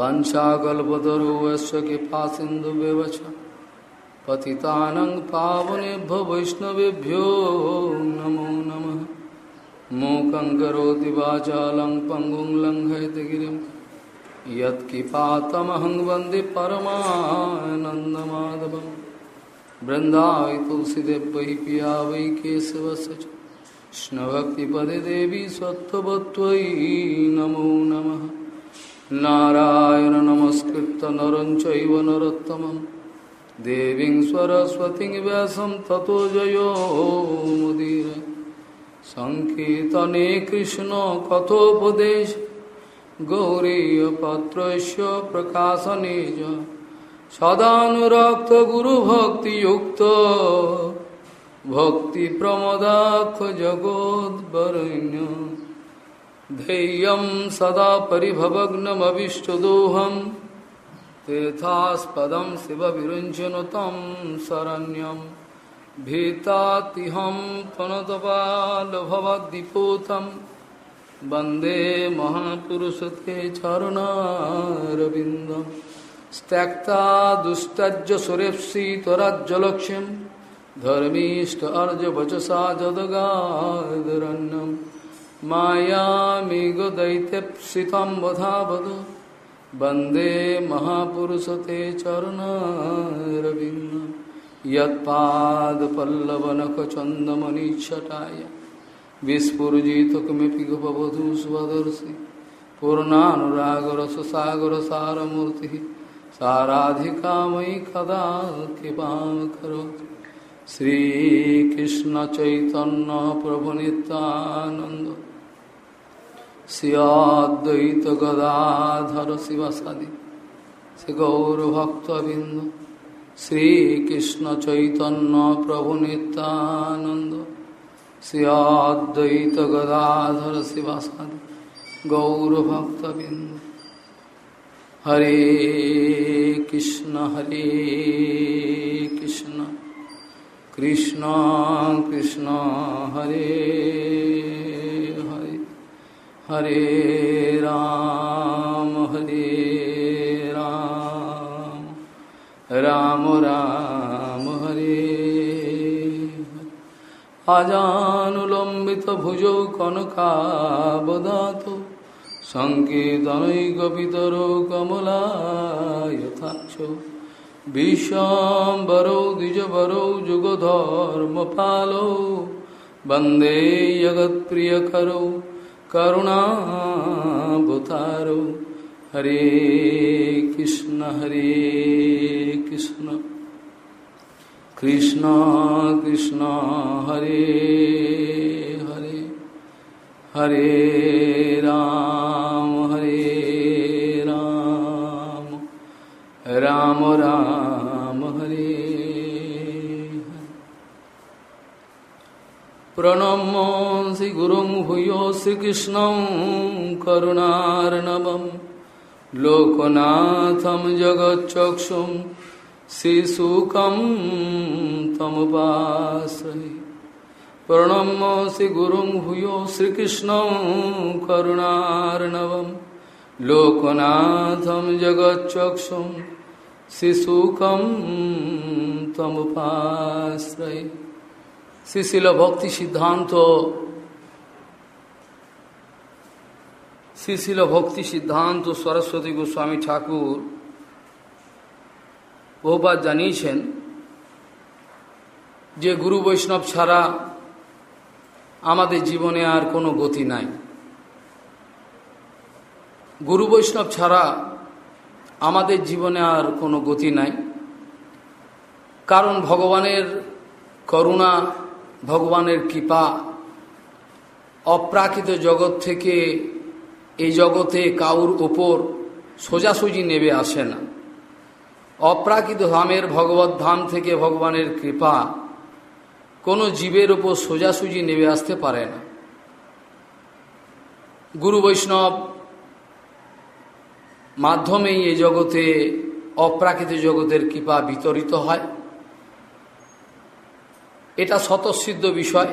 वंशाकल्पतरुवश्च कृपा सिन्धुव्यवच पतितानं पावनेभ्यो वैष्णवेभ्यो नमो नमः। मूकं करोति वाचालं पङ्गुं लङ्घयति गिरिं। यत्किपातमहं वंदे तुलसीदेव वै पिया वै केशवस्य च। कृष्णभक्तिपदे देवी सत्त्ववत्त्वयि नमो नमः। नारायण नमस्कृत नर चैव नरोत्तमं देवीं सरस्वतीं व्यासं ततो जयो मुदीर सङ्कीर्तने कृष्णकथोपदेश गौरीयपत्रस्य प्रकाशने च सदानुरक्तगुरुभक्तियुक्तो भक्तिप्रमदाख जगोद्वरण्य ध्येयं सदा परिभवग्नमविष्टदोहं, तीर्थास्पदं शिवविरुञ्चनु तं शरण्यं। भीतातिहं प्रणतपालभवद्दिपूतं वंदे महापुरुषते चरुणारविन्दं। त्यक्ता दुस्तज्ज सुरेप्सि त्वराज्जलक्ष्यं, धर्मीष्ट अर्जवचसा जदगादरण्यम्। मायामेघदैत्यप्सितं वधावद वन्दे महापुरुषते चरुणारविन्दं यत्पादपल्लवनखचन्दमनिच्छटाय विस्फुरजितकमिपि गपवधू स्वदर्शि पूर्णानुरागरससागरसारमूर्तिः साराधिका मयि कदा कृपां करोति श्रीकृष्णचैतन्यप्रभुनितानन्द श्रियाद्वैत गदाधर शिवसदि श्री गौरभक्तबिंद श्रीकृष्ण चैतन्य प्रभु नित्यानंद श्रियाद्वैत गदाधर शिवसदि गौरभक्तबिंद हरे कृष्ण हरे कृष्ण कृष्ण कृष्ण हरे हरे राम हरे राम राम राम हरे अजानुलम्बितभुजौ कनकावदातु सङ्केतनैकपितरो कमलायथाक्ष विश्वाम्बरौ द्विजवरौ जुगधर्मपालौ वन्दे जगत्प्रियकरौ करुणा करुणावतारो हरे कृष्ण हरे कृष्ण। कृष्ण कृष्ण हरे हरे। हरे राम। प्रणमसि गुरुं भूयो श्रीकृष्णं करुणार्णवं। लोकनाथं जगच्चक्षुं श्रीशुकं तमुपाश्रये। प्रणमसि गुरुं भूयो श्रीकृष्णं करुणार्णवं। लोकनाथं जगच्चक्षुं शिशुकं तमुपाश्रये। শ্রীশিল ভক্তি সিদ্ধান্ত। শ্রীশিল ভক্তি সিদ্ধান্ত সরস্বতী গোস্বামী ঠাকুর বহুবার জানিয়েছেন যে গুরু বৈষ্ণব ছাড়া আমাদের জীবনে আর কোনো গতি নাই। গুরু বৈষ্ণব ছাড়া আমাদের জীবনে আর কোনো গতি নাই। কারণ ভগবানের করুণা ভগবানের কৃপা অপ্রাকৃত জগৎ থেকে এই জগতে কাউর ওপর সোজাসুজি নেবে আসে না। অপ্রাকৃত ধামের ভগবত ধাম থেকে ভগবানের কৃপা কোনো জীবের ওপর সোজাসুজি নেবে আসতে পারে না। গুরু বৈষ্ণব মাধ্যমেই এই জগতে অপ্রাকৃত জগতের কৃপা বিতরিত হয়। এটা স্বতঃসিদ্ধ বিষয়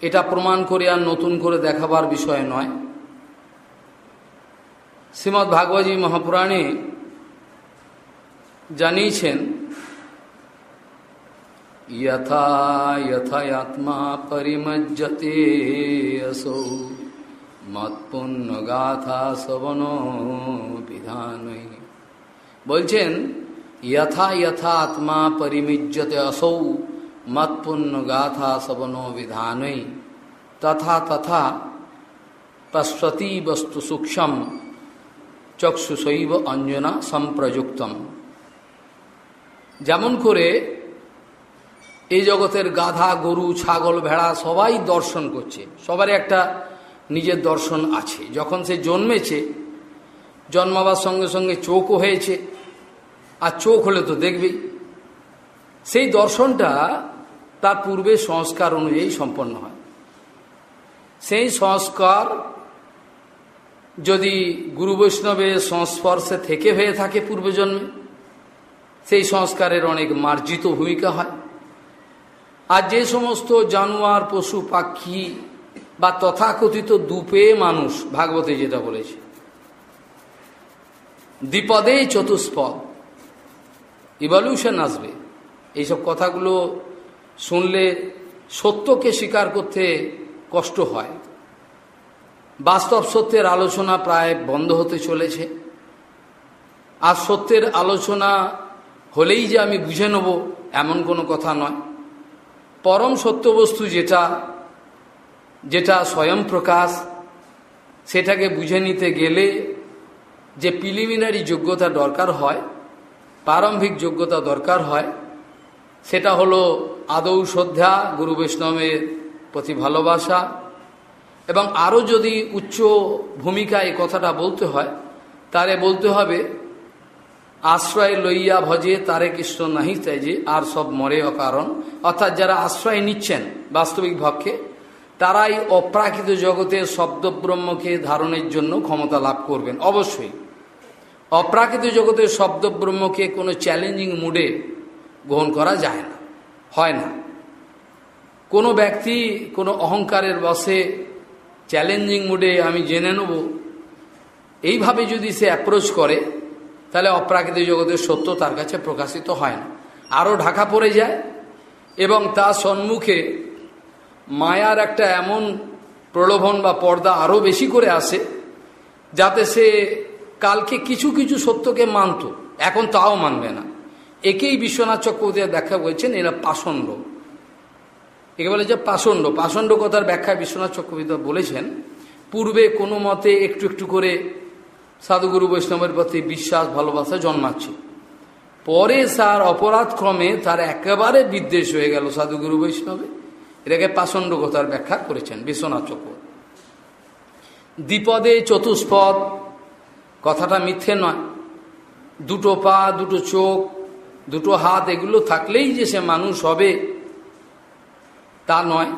এটা প্রমাণ করে আর নতুন করে দেখাবার বিষয় নয় শ্রীমৎ ভাগবতী মহাপুরাণে জানিয়েছেন यथा यथात्मा परिमज्जते असौ মৎপুণ্যগাথা শ্রবণ বিধান বলছেন যথা যথা আত্মা পরিমিজ্যতে আসৌ মৎপুণ্যগাথা শ্রবণ বিধানই তথা তথা পশ্বতি বস্তু সূক্ষ্ম চক্ষুষৈব অঞ্জনা সম্প্রযুক্তম যেমন করে এই জগতের গাধা, গরু, ছাগল, ভেড়া সবাই দর্শন করছে। সবারই একটা নিজের দর্শন আছে। যখন সে জন্মেছে, জন্মাবার সঙ্গে সঙ্গে চোখও হয়েছে। আর চোখ হলে তো দেখবেই সেই দর্শনটা তার পূর্বে সংস্কার অনুযায়ী সম্পন্ন হয়। সেই সংস্কার যদি গুরু বৈষ্ণবের সংস্পর্শে থেকে হয়ে থাকে পূর্বজন্মে সেই সংস্কারের অনেক মার্জিত ভূমিকা হয়। আর যে সমস্ত জানোয়ার, পশু, পাখি বা তথাকথিত দুপে মানুষ ভাগবতে যেটা বলেছে, দ্বিপদে চতুষ্পদ ইভলিউশন আসবে। এইসব কথাগুলো শুনলে সত্যকে স্বীকার করতে কষ্ট হয়। বাস্তব সত্যের আলোচনা প্রায় বন্ধ হতে চলেছে। আর সত্যের আলোচনা হলেই যে আমি বুঝে নেব এমন কোনো কথা নয়। পরম সত্যবস্তু যেটা যেটা স্বয়ং প্রকাশ, সেটাকে বুঝে নিতে গেলে যে প্রিলিমিনারি যোগ্যতা দরকার হয় প্রারম্ভিক যোগ্যতা দরকার হয়, সেটা হলো আদৌ শ্রদ্ধা, গুরু বৈষ্ণবের প্রতি ভালোবাসা, এবং আরও যদি উচ্চ ভূমিকা এই কথাটা বলতে হয়, তারে বলতে হবে, আশ্রয় লইয়া ভজে তারে কৃষ্ণ নাহি চাই যে আর সব মরে অকারণ। অর্থাৎ যারা আশ্রয় নিচ্ছেন বাস্তবিক ভাবকে তারাই অপ্রাকৃত জগতের শব্দব্রহ্মকে ধারণের জন্য ক্ষমতা লাভ করবেন, অবশ্যই। অপ্রাকৃত জগতের শব্দব্রহ্মকে কোনো চ্যালেঞ্জিং মুডে গ্রহণ করা যায় না, হয় না। কোনো ব্যক্তি, কোনো অহংকারের বসে চ্যালেঞ্জিং মুডে আমি জেনে নেব, এইভাবে যদি সে অ্যাপ্রোচ করে, তাহলে অপ্রাকৃতিক জগতের সত্য তার কাছে প্রকাশিত হয় না। আরও ঢাকা পড়ে যায় এবং তার সম্মুখে মায়ার একটা এমন প্রলোভন বা পর্দা আরও বেশি করে আসে, যাতে সে কালকে কিছু কিছু সত্যকে মানত, এখন তাও মানবে না। একেই বিশ্বনাথ চক্রবর্তী ব্যাখ্যা করেছেন এরা পাষণ্ড। একে বলে যে পাষণ্ড। পাষণ্ড কথার ব্যাখ্যা বিশ্বনাথ চক্রবর্তী বলেছেন, পূর্বে কোনো মতে একটু একটু করে সাধুগুরু বৈষ্ণবের প্রতি বিশ্বাস, ভালোবাসা জন্মাচ্ছে। পরে তার অপরাধ ক্রমে তার একেবারে বিদ্বেষ হয়ে গেল সাধুগুরু বৈষ্ণবে। এটাকে পাষণ্ড কথার ব্যাখ্যা করেছেন বিশ্বনাথ চক্রবর্তী। দ্বিপদে চতুষ্পদ কথাটা মিথ্যে নয়। দুটো পা, দুটো চোখ, দুটো হাত, এগুলো থাকলেই যে সে মানুষ হবে, তা নয়।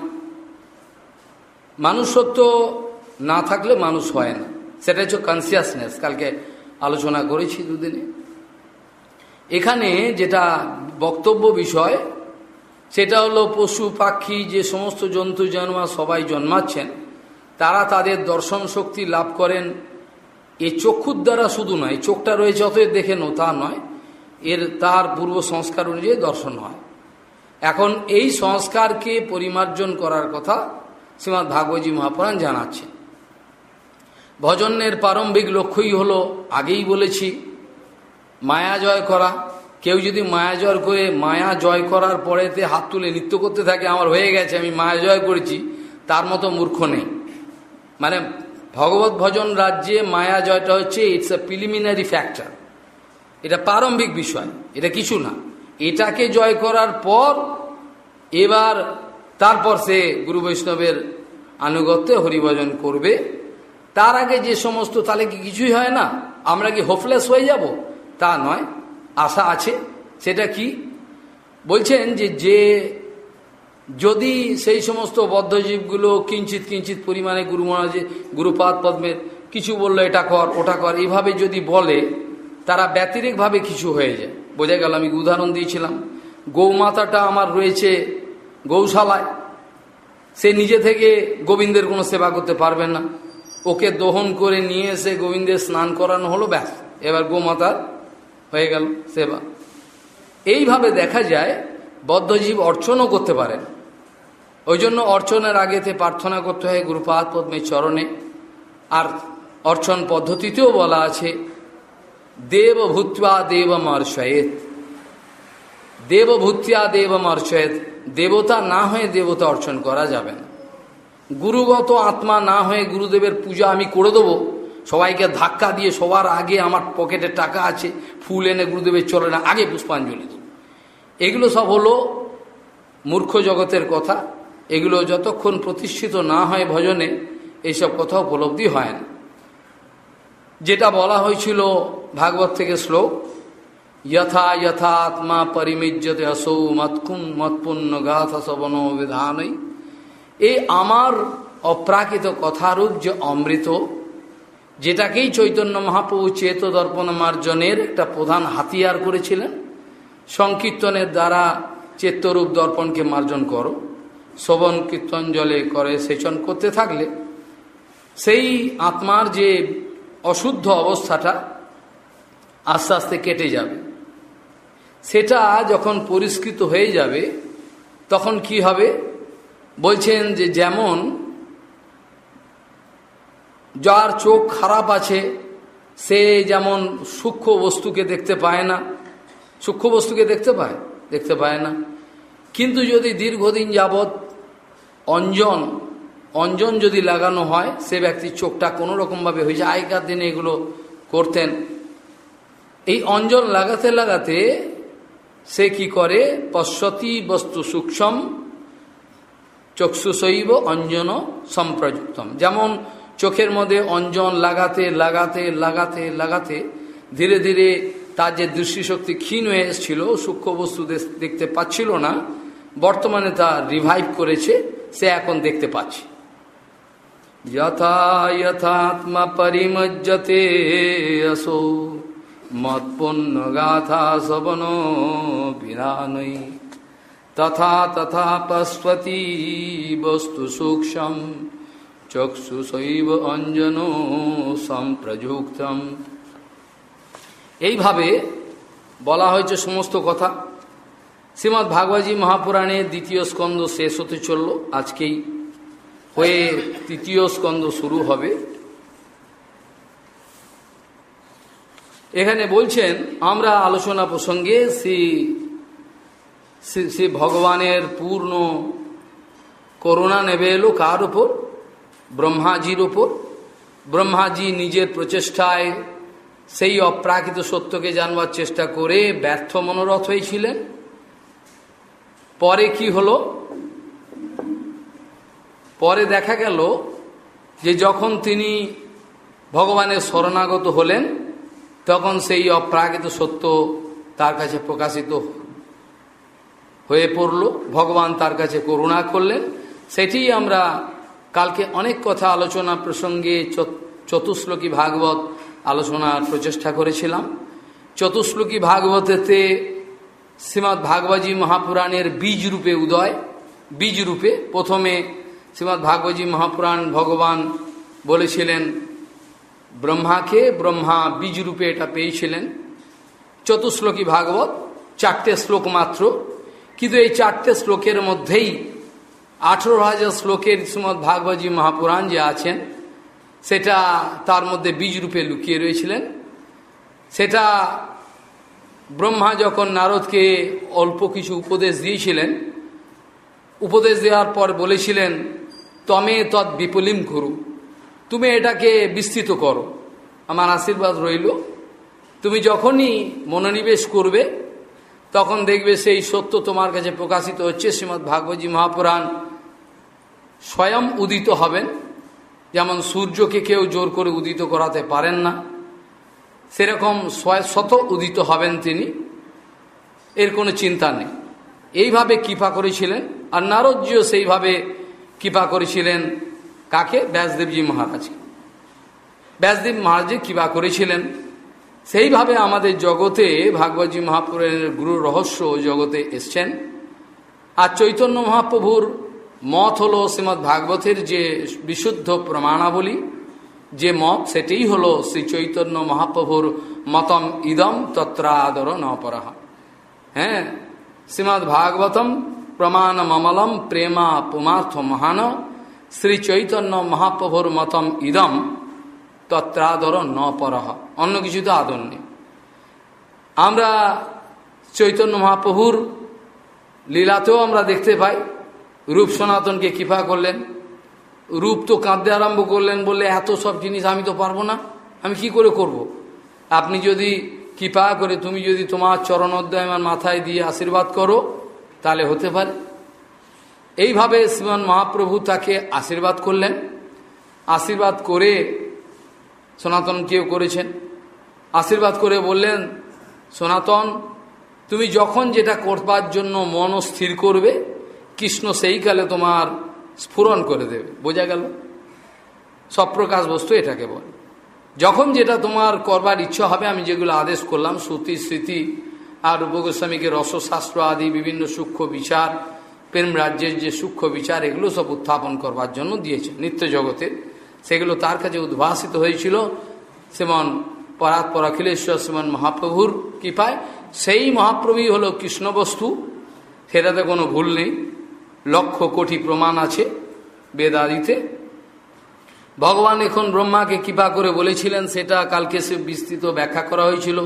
মানুষত্ব না থাকলে মানুষ হয় না। সেটা হচ্ছে কনসিয়াসনেস কালকে আলোচনা করেছি দুদিনে। এখানে যেটা বক্তব্য বিষয়, সেটা হলো পশু, পাখি, যে সমস্ত জন্তু, জানোয়ার সবাই জন্মাচ্ছেন, তারা তাদের দর্শন শক্তি লাভ করেন। এই চক্ষুর দ্বারা শুধু নয় চোখটা রয়েছে অতএব দেখে নো তা নয়, এর তার পূর্ব সংস্কার অনুযায়ী দর্শন হয়। এখন এই সংস্কারকে পরিমার্জন করার কথা শ্রীমৎ ভাগবতী মহাপুরাণ জানাচ্ছে। ভজনের প্রারম্ভিক লক্ষ্যই হলো, আগেই বলেছি, মায়া জয় করা। কেউ যদি মায়া জয় করে, মায়া জয় করার পরেতে হাত তুলে নৃত্য করতে থাকে, আমার হয়ে গেছে, আমি মায়া জয় করেছি, তার মতো মূর্খ নেই। মানে ভগবত ভজন রাজ্যে মায়া জয়টা হচ্ছে ইটস এ প্রিলিমিনারি ফ্যাক্টর এটা প্রারম্ভিক বিষয়, এটা কিছু না। এটাকে জয় করার পর, এবার তারপর সে গুরু বৈষ্ণবের আনুগত্যে হরিভজন করবে। তার আগে যে সমস্ত, তাহলে কি কিছুই হয় না? আমরা কি হোপলেস হয়ে যাব? তা নয়, আশা আছে। সেটা কি? বলছেন যে যে যদি সেই সমস্ত বদ্ধজীবগুলো কিঞ্চিত কিঞ্চিত পরিমাণে গুরু মহারাজে, গুরুপাদ পদ্মের কিছু বলল, এটা কর, ওটা কর এইভাবে যদি বলে, তারা ব্যতিরিকভাবে কিছু হয়ে যায়। বোঝা গেল, আমি উদাহরণ দিয়েছিলাম। গৌমাতাটা আমার রয়েছে গৌশালায়। সে নিজে থেকে গোবিন্দের কোনো সেবা করতে পারবে না। ওকে দহন করে নিয়ে এসে গোবিন্দের স্নান করানো হলো, ব্যাস। এবার গোমাতার হয়ে গেল সেবা। এইভাবে দেখা যায়, বদ্ধজীব অর্চনও করতে পারেন। ওই জন্য অর্চনের আগেতে প্রার্থনা করতে হয় গুরুপাদ পদ্মের চরণে। আর অর্চন পদ্ধতিতেও বলা আছে দেব ভূত্বা দেব মর্ষয়েত দেব ভূতিয়া দেব মর্ষয়েত দেবতা না হয়ে দেবতা অর্চন করা যাবে না। গুরুগত আত্মা না হয়ে গুরুদেবের পূজা আমি করে দেবো। সবাইকে ধাক্কা দিয়ে সবার আগে আমার পকেটে টাকা আছে, ফুল এনে গুরুদেবের চলে না আগে পুষ্পাঞ্জলি দেব। এগুলো সব হলো মূর্খ জগতের কথা। এগুলো যতক্ষণ প্রতিষ্ঠিত না হয় ভজনে, এইসব কথা উপলব্ধি হয় না। যেটা বলা হয়েছিল ভাগবত থেকে শ্লোক, যথা যথা আত্মা পরিমিজ্যতে অসৌ মৎকুম মৎপুণ্য গাথ সবন বিধানই এই আমার অপ্রাকৃত কথারূপ যে অমৃত, যেটাকেই চৈতন্য মহাপ্রভু চেত দর্পণ মার্জনের একটা প্রধান হাতিয়ার করেছিলেন, সংকীর্তনের দ্বারা চেত্তরূপ দর্পণকে মার্জন করো। শোভন কীর্তন জলে করে সেচন করতে থাকলে সেই আত্মার যে অশুদ্ধ অবস্থাটা আস্তে আস্তে কেটে যাবে। সেটা যখন পরিষ্কৃত হয়ে যাবে, তখন কি হবে? বলছেন যে যেমন যার চোখ খারাপ আছে, সে যেমন সূক্ষ্ম বস্তুকে দেখতে পায় না। সূক্ষ্ম বস্তুকে দেখতে পায়? দেখতে পায় না। কিন্তু যদি দীর্ঘদিন যাবৎ অঞ্জন অঞ্জন যদি লাগানো হয়, সে ব্যক্তির চোখটা কোনো রকমভাবে হয়েছে আগেকার দিনে এগুলো করতেন। এই অঞ্জন লাগাতে লাগাতে সে কি করে? পশ্বতী বস্তু সূক্ষ্ম চক্ষুশৈব অঞ্জন সম্প্রযুক্তম। যেমন চোখের মধ্যে অঞ্জন লাগাতে লাগাতে লাগাতে লাগাতে ধীরে ধীরে তার যে দৃষ্টিশক্তি ক্ষীণ হয়ে এসেছিল, সূক্ষ্ম বস্তু দেখতে পাচ্ছিল না। বর্তমানে তা রিভাইভ করেছে। সে এখন দেখতে পাচ্ছে। যথা পরিমজ্জতে আসো মৎপন্ন গাথা শবন বিধানই তথা তথা পশ্বতী বস্তু সূক্ষ্ম চক্ষুশৈব অঞ্জন সম্প্রযুক্তম। এইভাবে বলা হয়েছে সমস্ত কথা। শ্রীমৎ ভাগবতী মহাপুরাণের দ্বিতীয় স্কন্ধ শেষ হতে চলল। আজকেই হয়ে তৃতীয় স্কন্ধ শুরু হবে। এখানে বলছেন, আমরা আলোচনা প্রসঙ্গে শ্রী শ্রী ভগবানের পূর্ণ করুণা নেবে এলো কার ওপর ব্রহ্মাজির ওপর ব্রহ্মাজি নিজের প্রচেষ্টায় সেই অপ্রাকৃত সত্যকে জানবার চেষ্টা করে ব্যর্থ মনোরথ হয়েছিলেন। পরে কি হলো? পরে দেখা গেল যে যখন তিনি ভগবানের শরণাগত হলেন, তখন সেই অপ্রাকৃত সত্য তার কাছে প্রকাশিত হয়ে পড়ল। ভগবান তার কাছে করুণা করলেন। সেটি আমরা কালকে অনেক কথা আলোচনা প্রসঙ্গে চতুশ্লোকী ভাগবত আলোচনার প্রচেষ্টা করেছিলাম। চতুশ্লোকী ভাগবতেতে শ্রীমৎ ভাগবতী মহাপুরাণের বীজ রূপে উদয়। বীজ রূপে প্রথমে শ্রীমৎ ভাগবতী মহাপুরাণ ভগবান বলেছিলেন, ব্রহ্মাকে ব্রহ্মা বীজ রূপে এটা পেয়েছিলেন। চতুশ্লোকী ভাগবত, চারটে শ্লোক মাত্র। কিন্তু এই চারটে শ্লোকের মধ্যেই আঠেরো হাজার শ্লোকের শ্রীমৎ ভাগবতী মহাপুরাণ যে আছেন, সেটা তার মধ্যে বীজ রূপে লুকিয়ে রয়েছিলেন। সেটা ব্রহ্মা যখন নারদকে অল্প কিছু উপদেশ দিয়েছিলেন, উপদেশ দেওয়ার পর বলেছিলেন, তমে তৎ বিপলিম করু। তুমি এটাকে বিস্তৃত করো। আমার আশীর্বাদ রইল। তুমি যখনই মনোনিবেশ করবে, তখন দেখবে সেই সত্য তোমার কাছে প্রকাশিত হচ্ছে। শ্রীমৎ ভাগবতী মহাপুরাণ স্বয়ং উদিত হবেন। যেমন সূর্যকে কেউ জোর করে উদিত করাতে পারেন না। সেরকম শত উদিত হবেন তিনি, এর কোনো চিন্তা নেই। এইভাবে কৃপা করেছিলেন, আর নারজ্য সেইভাবে কৃপা করেছিলেন। কাকে? ব্যাসদেবজি মহারাজকে। ব্যাসদেব মহারাজে কৃপা করেছিলেন। সেইভাবে আমাদের জগতে ভাগবতী মহাপুরের গুরু রহস্য জগতে এসছেন। আর চৈতন্য মহাপ্রভুর মত হল শ্রীমৎ ভাগবতের যে বিশুদ্ধ প্রমাণাবলী যে মত, সেটাই হল শ্রী চৈতন্য মহাপ্রভুর মতম ইদম তত্রাদর নপরাহা হ্যাঁ? শ্রীমৎ ভাগবতম প্রমাণ মমলম প্রেমা পুমার্থ মহান। শ্রী চৈতন্য মহাপ্রভুর মতম ইদম তত্রাদর ন পরহ অন্য কিছু তো আদর নেই। আমরা চৈতন্য মহাপ্রভুর লীলাতেও আমরা দেখতে পাই। রূপ সনাতনকে কৃপা করলেন। রূপ তো কাঁদতে আরম্ভ করলেন, বললে, এত সব জিনিস আমি তো পারব না। আমি কি করে করব। আপনি যদি কৃপা করে তুমি যদি তোমার চরণোদ্যয় আমার মাথায় দিয়ে আশীর্বাদ করো, তাহলে হতে পারে। এইভাবে শ্রীমান মহাপ্রভু তাকে আশীর্বাদ করলেন। আশীর্বাদ করে সনাতন কেউ করেছেন। আশীর্বাদ করে বললেন, সনাতন, তুমি যখন যেটা করবার জন্য মন স্থির করবে, কৃষ্ণ সেই কালে তোমার স্ফুরণ করে দেবে। বোঝা গেল? সপ্রকাশ বস্তু এটাকে বল। যখন যেটা তোমার করবার ইচ্ছা হবে, আমি যেগুলো আদেশ করলাম, শ্রুতি, স্মৃতি, আর উপগোস্বামীকে রসশাস্ত্র আদি, বিভিন্ন সূক্ষ্ম বিচার, প্রেম রাজ্যের যে সূক্ষ্ম বিচার, এগুলো সব উত্থাপন করবার জন্য দিয়েছে নিত্য জগতের সেগুলো তার কাছে উদ্ভাসিত হয়েছিল। সেমন পরাৎ পরাখিলেশ্বর সেমন মহাপ্রভুর কৃপায়। সেই মহাপ্রভুই হল কৃষ্ণবস্তু। সেটাতে কোনো ভুল নেই। লক্ষ কোটি প্রমাণ আছে বেদাদিতে। ভগবান এখন ব্রহ্মাকে কৃপা করে বলেছিলেন, সেটা কালকে সে বিস্তৃত ব্যাখ্যা করা হয়েছিল।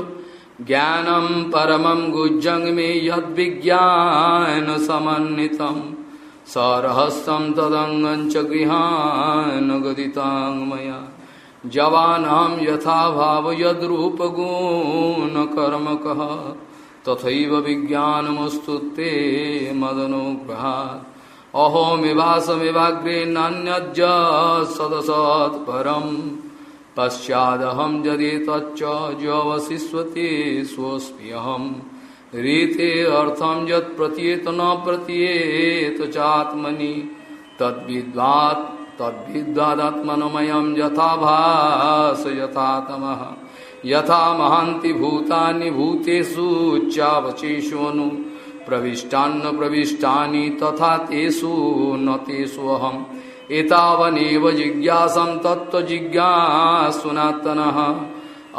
জ্ঞানম পরমম গুজ্জং মে বিজ্ঞান সমন্বিতম সরহস্তম তদঙ্গঞ্চ গৃহান গদিতাং ময়া। জবানহম যথাভাব যদ্রূপগুণ কর্মকহ तथैव विज्ञानमस्तु ते मदनुग्रहात्। अहोमिवासमिवाग्रे नान्यज्ज सदसत्परम् पश्चादहं यदि तच्च ज्यवशिष्वते स्वस्म्यहम् रीते अर्थम यत प्रतीयत न प्रतीयत चात्मनि। तद्विद्वात् तद्विद्वादात्मनमयम यथा भास यथा तमः यथा महान्ति भूतानि भूतेषु चावचेषु अनु प्रविष्टान्न प्रविष्टानि तथा तेषु न तेषु अहम् एतावनेव जिज्ञासं तत्त्वजिज्ञासुनातनः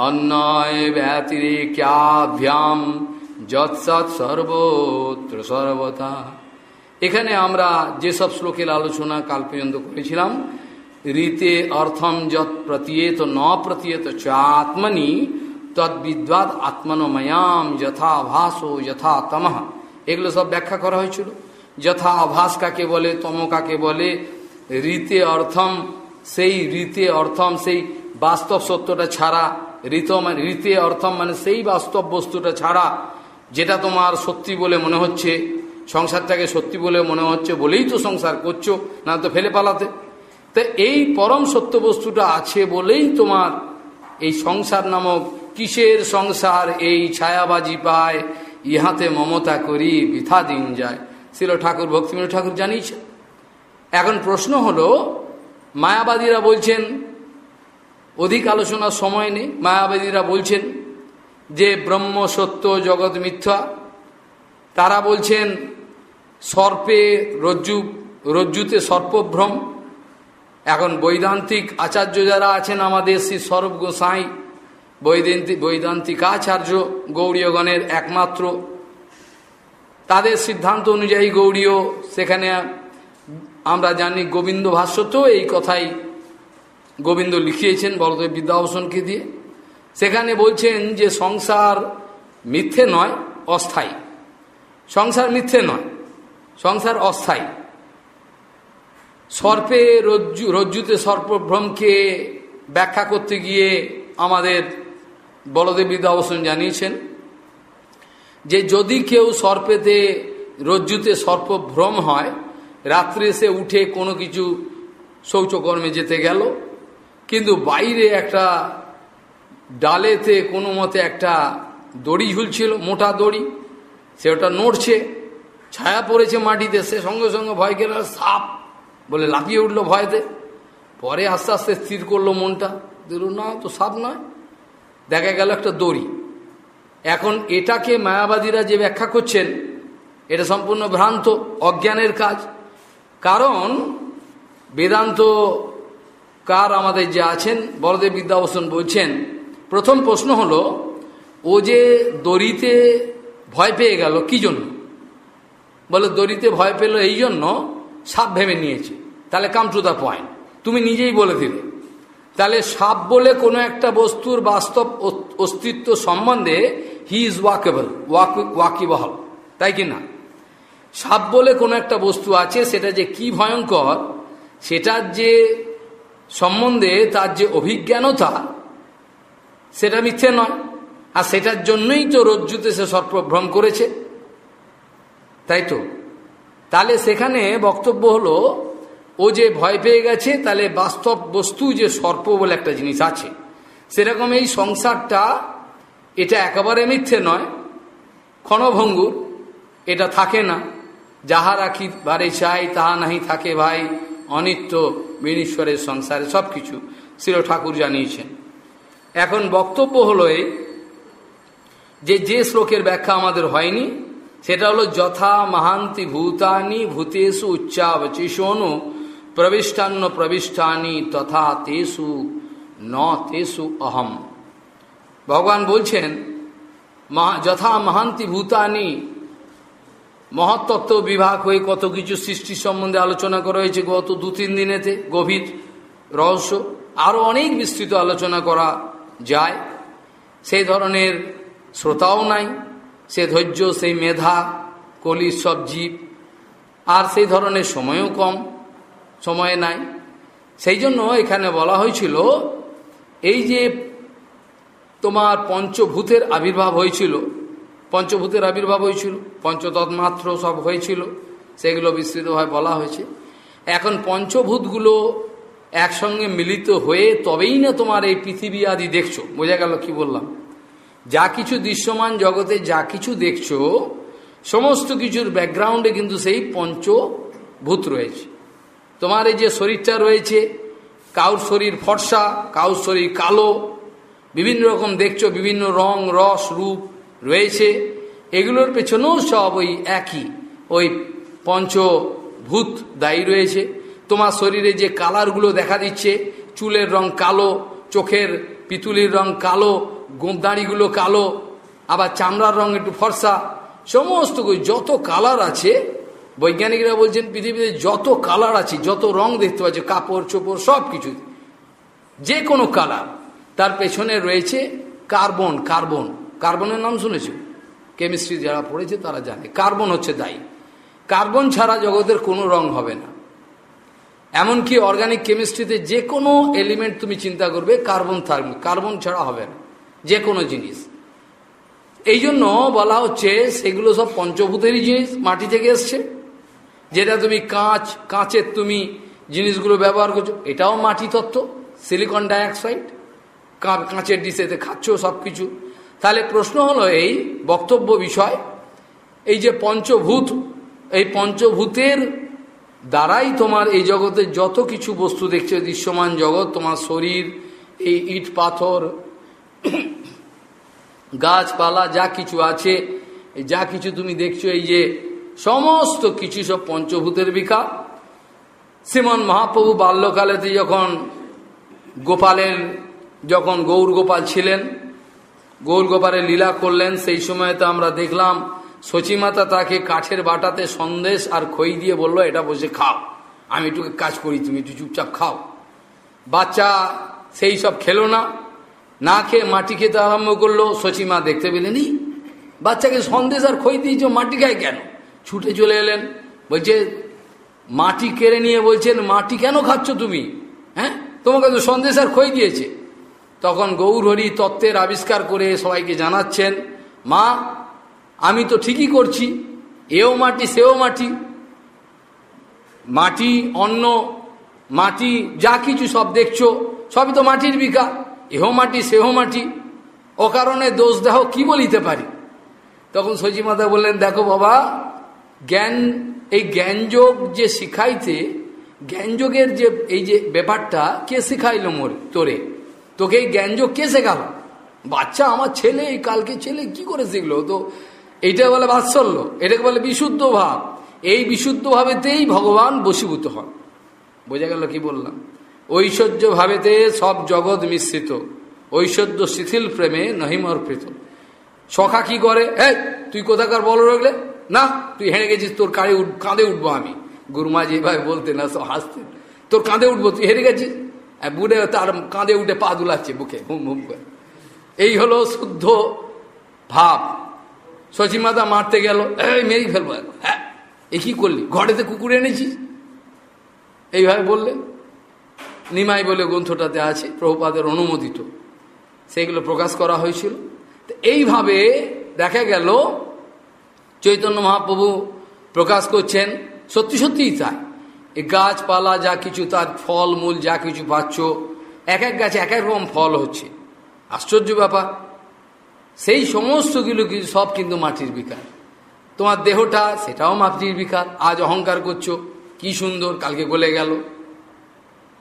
अन्नाय व्यतिरेक्याभ्याम् যৎসৎ সর্বত্র সর্বতা এখানে আমরা যেসব শ্লোকের আলোচনা কাল পর্যন্ত করেছিলাম অর্থম যৎ প্রতীয়ত ন প্রতীয়ত চ আত্মনি তদ্বিদ্বাদ আত্মনময়াম যথা আভাস ও যথা তমহ এগুলো সব ব্যাখ্যা করা হয়েছিল যথা আভাস কাকে বলে তম কাকে বলে রীতে অর্থম সেই রীতে অর্থম সেই বাস্তব সত্যটা ছাড়া ঋত মানে রীতে অর্থম মানে সেই বাস্তব বস্তুটা ছাড়া যেটা তোমার সত্যি বলে মনে হচ্ছে সংসারটাকে সত্যি বলে মনে হচ্ছে বলেই তো সংসার করছ না তো ফেলে পালাতে তো এই পরম সত্য বস্তুটা আছে বলেই তোমার এই সংসার নামক কিসের সংসার? এই ছায়াবাজি পায়, ইহাতে মমতা করি, বৃথা দিন যায়। শিল ঠাকুর ভক্তিমিন্দ ঠাকুর জানিয়েছে এখন প্রশ্ন হলো, মায়াবাদীরা বলছেন, অধিক আলোচনার সময় নেই। মায়াবাদীরা বলছেন যে ব্রহ্ম, সত্য, জগৎ, মিথ্যা। তারা বলছেন, সর্পে রজ্জু, রজ্জুতে সর্পভ্রম। এখন বৈদান্তিক আচার্য যারা আছেন আমাদের শ্রী সরব গোসাই বৈদান্তিক বৈদান্তিক আচার্য গৌরীয়গণের একমাত্র। তাদের সিদ্ধান্ত অনুযায়ী গৌরীয় সেখানে আমরা জানি গোবিন্দ ভাষ্যতেও এই কথাই গোবিন্দ লিখিয়েছেন বলদেব বিদ্যাভূষণকে দিয়ে। সেখানে বলছেন যে সংসার মিথ্যে নয়, অস্থায়ী। সংসার মিথ্যে নয়, সংসার অস্থায়ী। সর্পে রজ্জু, রজ্জুতে সর্পভ্রমকে ব্যাখ্যা করতে গিয়ে আমাদের বলদেব বিদ্যাভূষণ জানিয়েছেন যে যদি কেউ সর্পেতে, রজ্জুতে সর্পভ্রম হয়, রাত্রে সে উঠে কোনো কিছু শৌচকর্মে যেতে গেল, কিন্তু বাইরে একটা ডালেতে কোনো মতে একটা দড়ি ঝুলছিল, মোটা দড়ি, সে ওটা নড়ছে, ছায়া পড়েছে মাটিতে, সে সঙ্গে সঙ্গে ভয় গেল, সাপ বলে লাফিয়ে উঠল ভয়তে। পরে আস্তে আস্তে স্থির করল মনটা। দিল না, তো সাপ নয়। দেখা গেল একটা দড়ি। এখন এটাকে মায়াবাদীরা যে ব্যাখ্যা করছেন, এটা সম্পূর্ণ ভ্রান্ত, অজ্ঞানের কাজ। কারণ বেদান্ত কার আমাদের যে আছেন বলদেব বিদ্যাভূষণ বলছেন, প্রথম প্রশ্ন হলো, ও যে দড়িতে ভয় পেয়ে গেল, কি জন্য? বলে দড়িতে ভয় পেল এই জন্য সাপ ভেবে নিয়েছে। তাহলে কাম টু দ্য পয়েন্ট তুমি নিজেই বলে দিলে। তাহলে সাপ বলে কোনো একটা বস্তুর বাস্তব অস্তিত্ব সম্বন্ধে হি ইজ ওয়াকেবল ওয়াক ওয়াকিবহল তাই কি না? সাপ বলে কোনো একটা বস্তু আছে, সেটা যে কি ভয়ঙ্কর সেটার যে সম্বন্ধে তার যে অভিজ্ঞানতা, সেটা মিথ্যে নয়। আর সেটার জন্যই তো রজ্জুতে সে সর্পভ্রম করেছে। তাই তো? তাহলে সেখানে বক্তব্য হলো, ও যে ভয় পেয়ে গেছে, তাহলে বাস্তব বস্তু যে সর্প বলে একটা জিনিস আছে। সেরকম এই সংসারটা, এটা একেবারে মিথ্যে নয়। ক্ষণভঙ্গুর, এটা থাকে না। যাহা রাখি বারে চাই, তাহা নাহি থাকে ভাই। অনিত্য, বিনীশ্বরের সংসারে সব কিছু শ্রী ঠাকুর জানিয়েছেন। এখন বক্তব্য হলো এই যে যে শ্লোকের ব্যাখ্যা আমাদের হয়নি সেটা হলো যথা মহান্তি ভূতানি ভূতেষু উচ্চাবচিষণু প্রবিষ্টান্ন প্রবিষ্টানি তথা তেসু ন তেসু অহম। ভগবান বলছেন যথা মহান্তি ভূতানি মহত্তত্ত্ব বিভাগ হয়ে কত কিছু সৃষ্টি সম্বন্ধে আলোচনা করা হয়েছে গত দু তিন দিনেতে, গভীর রহস্য। আরও অনেক বিস্তৃত আলোচনা করা যায়। সেই ধরনের শ্রোতাও নাই। সে ধৈর্য, সেই মেধা কলির সব জীব। আর সেই ধরনের সময়ও কম, সময় নাই। সেই জন্য এখানে বলা হয়েছিল, এই যে তোমার পঞ্চভূতের আবির্ভাব হয়েছিল, পঞ্চভূতের আবির্ভাব হয়েছিল পঞ্চতৎমাত্র সব হয়েছিল, সেগুলো বিস্তৃতভাবে বলা হয়েছে। এখন পঞ্চভূতগুলো একসঙ্গে মিলিত হয়ে তবেই না তোমার এই পৃথিবী আদি দেখছ। বোঝা গেল কি বললাম? যা কিছু দৃশ্যমান জগতে যা কিছু দেখছ, সমস্ত কিছুর ব্যাকগ্রাউন্ডে কিন্তু সেই পঞ্চভূত রয়েছে। তোমার এই যে শরীরটা রয়েছে কাউর শরীর ফর্সা কাউর শরীর কালো, বিভিন্ন রকম দেখছ, বিভিন্ন রং, রস, রূপ রয়েছে, এগুলোর পেছনেও সব ওই একই, ওই পঞ্চভূত দায়ী রয়েছে। তোমার শরীরে যে কালারগুলো দেখা দিচ্ছে, চুলের রং কালো, চোখের পিতুলির রং কালো গোমদাড়িগুলো কালো, আবার চামড়ার রং একটু ফর্সা, সমস্ত যত কালার আছে, বৈজ্ঞানিকরা বলছেন পৃথিবীতে যত কালার আছে, যত রং দেখতে পাচ্ছে, কাপড় চোপড় সব কিছু যে কোনো কালার, তার পেছনে রয়েছে কার্বন কার্বন, কার্বনের নাম শুনেছ? কেমিস্ট্রি যারা পড়েছে তারা জানে, কার্বন হচ্ছে দায়ী, কার্বন ছাড়া জগতের কোনো রং হবে না, এমনকি অর্গানিক কেমিস্ট্রিতে যে কোনো এলিমেন্ট তুমি চিন্তা করবে, কার্বন থাকবে, কার্বন ছাড়া হবে না। যে কোনো জিনিস। এই জন্য বলা হচ্ছে সেগুলো সব পঞ্চভূতেরই জিনিস, মাটি থেকে এসছে। যেটা তুমি কাঁচ, কাঁচের তুমি জিনিসগুলো ব্যবহার করছ, এটাও মাটি তত্ত্ব সিলিকন ডাইঅক্সাইড কাঁচের ডিশেতে খাচ্ছ সব কিছু তাহলে প্রশ্ন হলো এই বক্তব্য বিষয়, এই যে পঞ্চভূত, এই পঞ্চভূতের দ্বারাই তোমার এই জগতে যত কিছু বস্তু দেখছে, দৃশ্যমান জগৎ, তোমার শরীর, এই ইট পাথর গাছপালা, যা কিছু আছে যা কিছু তুমি দেখছ, এই যে সমস্ত কিছু সব পঞ্চভূতের বিকা শ্রীমন মহাপ্রভু বাল্যকালেতে যখন গোপালের, যখন গৌর গোপাল ছিলেন, গৌর গোপালের লীলা করলেন, সেই সময় তো আমরা দেখলাম সচিমাতা তাকে কাঠের বাটাতে সন্দেশ আর খই দিয়ে বলল, এটা বসে খাও। আমি একটু কাজ করি, তুমি একটু চুপচাপ খাও। বাচ্চা সেই সব খেলো না। না খেয়ে মাটি খেতে আরম্ভ করল সচিমা দেখতে পেলেনি। বাচ্চাকে সন্দেশ আর খই দিয়েছ, মাটি খায় কেন? ছুটে চলে এলেন। বলছে, মাটি কেড়ে নিয়ে বলছেন, মাটি কেন খাচ্ছ তুমি? হ্যাঁ? তোমাকে তো সন্দেশ আর খই দিয়েছে। তখন গৌরহরি তত্ত্বের আবিষ্কার করে সবাইকে জানাচ্ছেন, মা, আমি তো ঠিকই করছি, এও মাটি, সেও মাটি। মাটি, অন্ন, মাটি, যা কিছু সব দেখছ, সবই তো মাটির বিকার। এহ মাটি, সেহ মাটি। ও কারণে দোষ দেহ কি বলিতে পারি? তখন মাতা বললেন, দেখো বাবা, জ্ঞান, এই জ্ঞানযোগ যে শিখাইতে, জ্ঞানযোগের যে, এই যে ব্যাপারটা, কে শিখাইল মোর, তোরে? তোকে এই জ্ঞানযোগ কে শেখাল? বাচ্চা, আমার ছেলে, এই কালকে ছেলে কি করে শিখলো? তো এইটা বলে বাৎসল্য এটাকে বলে বিশুদ্ধ ভাব। এই বিশুদ্ধ ভাবেতেই ভগবান বশীভূত হন। বোঝা গেল কি বললাম? ঐশ্বর্য ভাবেতে সব জগৎ মিশ্রিত। ঐশ্বর্য শিথিল প্রেমে নহিমর্পিত সখা কি করে? এই তুই কোথাকার বলো রাখলে না, তুই হেরে গেছিস, তোর কাঁধে উঠ, কাঁধে উঠবো আমি। গুরুমা যেভাবে বলতে না, সব হাসতেন তোর কাঁধে উঠবো, তুই হেরে গেছিস? বুড়ে তার কাঁধে উঠে পা দুলাচ্ছে বুকে, হুম হুম করে। এই হলো শুদ্ধ ভাব। শচীমাতা মারতে গেল, এই মেরেই ফেলব হ্যাঁ এ কি করলি? ঘরেতে কুকুর এনেছিস? এইভাবে বললেন নিমাই বলে গ্রন্থটাতে আছে, প্রভুপাদের অনুমোদিত। সেইগুলো প্রকাশ করা হয়েছিল। তো এইভাবে দেখা গেল, চৈতন্য মহাপ্রভু প্রকাশ করছেন, সত্যি সত্যিই তাই। এই গাছপালা যা কিছু, তার ফল, মূল যা কিছু পাচ্ছ এক এক গাছে এক এক রকম ফল হচ্ছে। আশ্চর্য ব্যাপার। সেই সমস্তগুলো কিছু সব কিন্তু মাটির বিকার। তোমার দেহটা, সেটাও মাটির বিকার। আজ অহংকার করছ, কি সুন্দর, কালকে গলে গেল।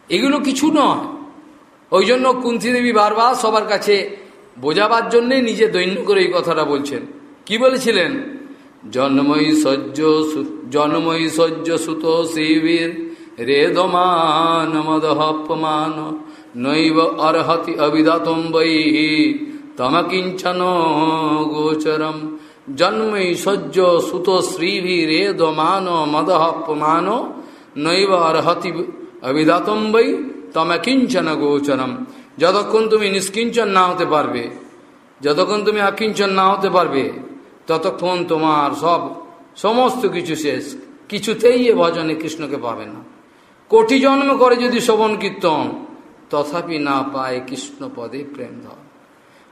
এগুলো কিছু নয়। ওই জন্য কুন্তি দেবী বারবার সবার কাছে বোঝাবার জন্যে নিজে দৈন্য করে এই কথাটা বলছেন। কি বলেছিলেন? জন্ময়ী সহ্য জন্ময়ী সহ্য সুত শিবির রেদমান মদহপমান নৈব অর্হতি অবিদাতম বৈ, তমকিঞ্চন গোচরম। জন্মৈ সহ্য সুত শ্রীভিরেদমান মদহপমান নৈব অর্হতি অবিদাতম বৈ তমকিঞ্চন গোচরম যতক্ষণ তুমি নিষ্কিঞ্চন না হতে পারবে, যতক্ষণ তুমি অকিঞ্চন না হতে পারবে, ততক্ষণ তোমার সব সমস্ত কিছু শেষ। কিছুতেই এ ভজনে কৃষ্ণকে পাবে না। কোটি জন্ম করে যদি শোভন কীর্তন, তথাপি না পায় কৃষ্ণ পদে প্রেম ধন।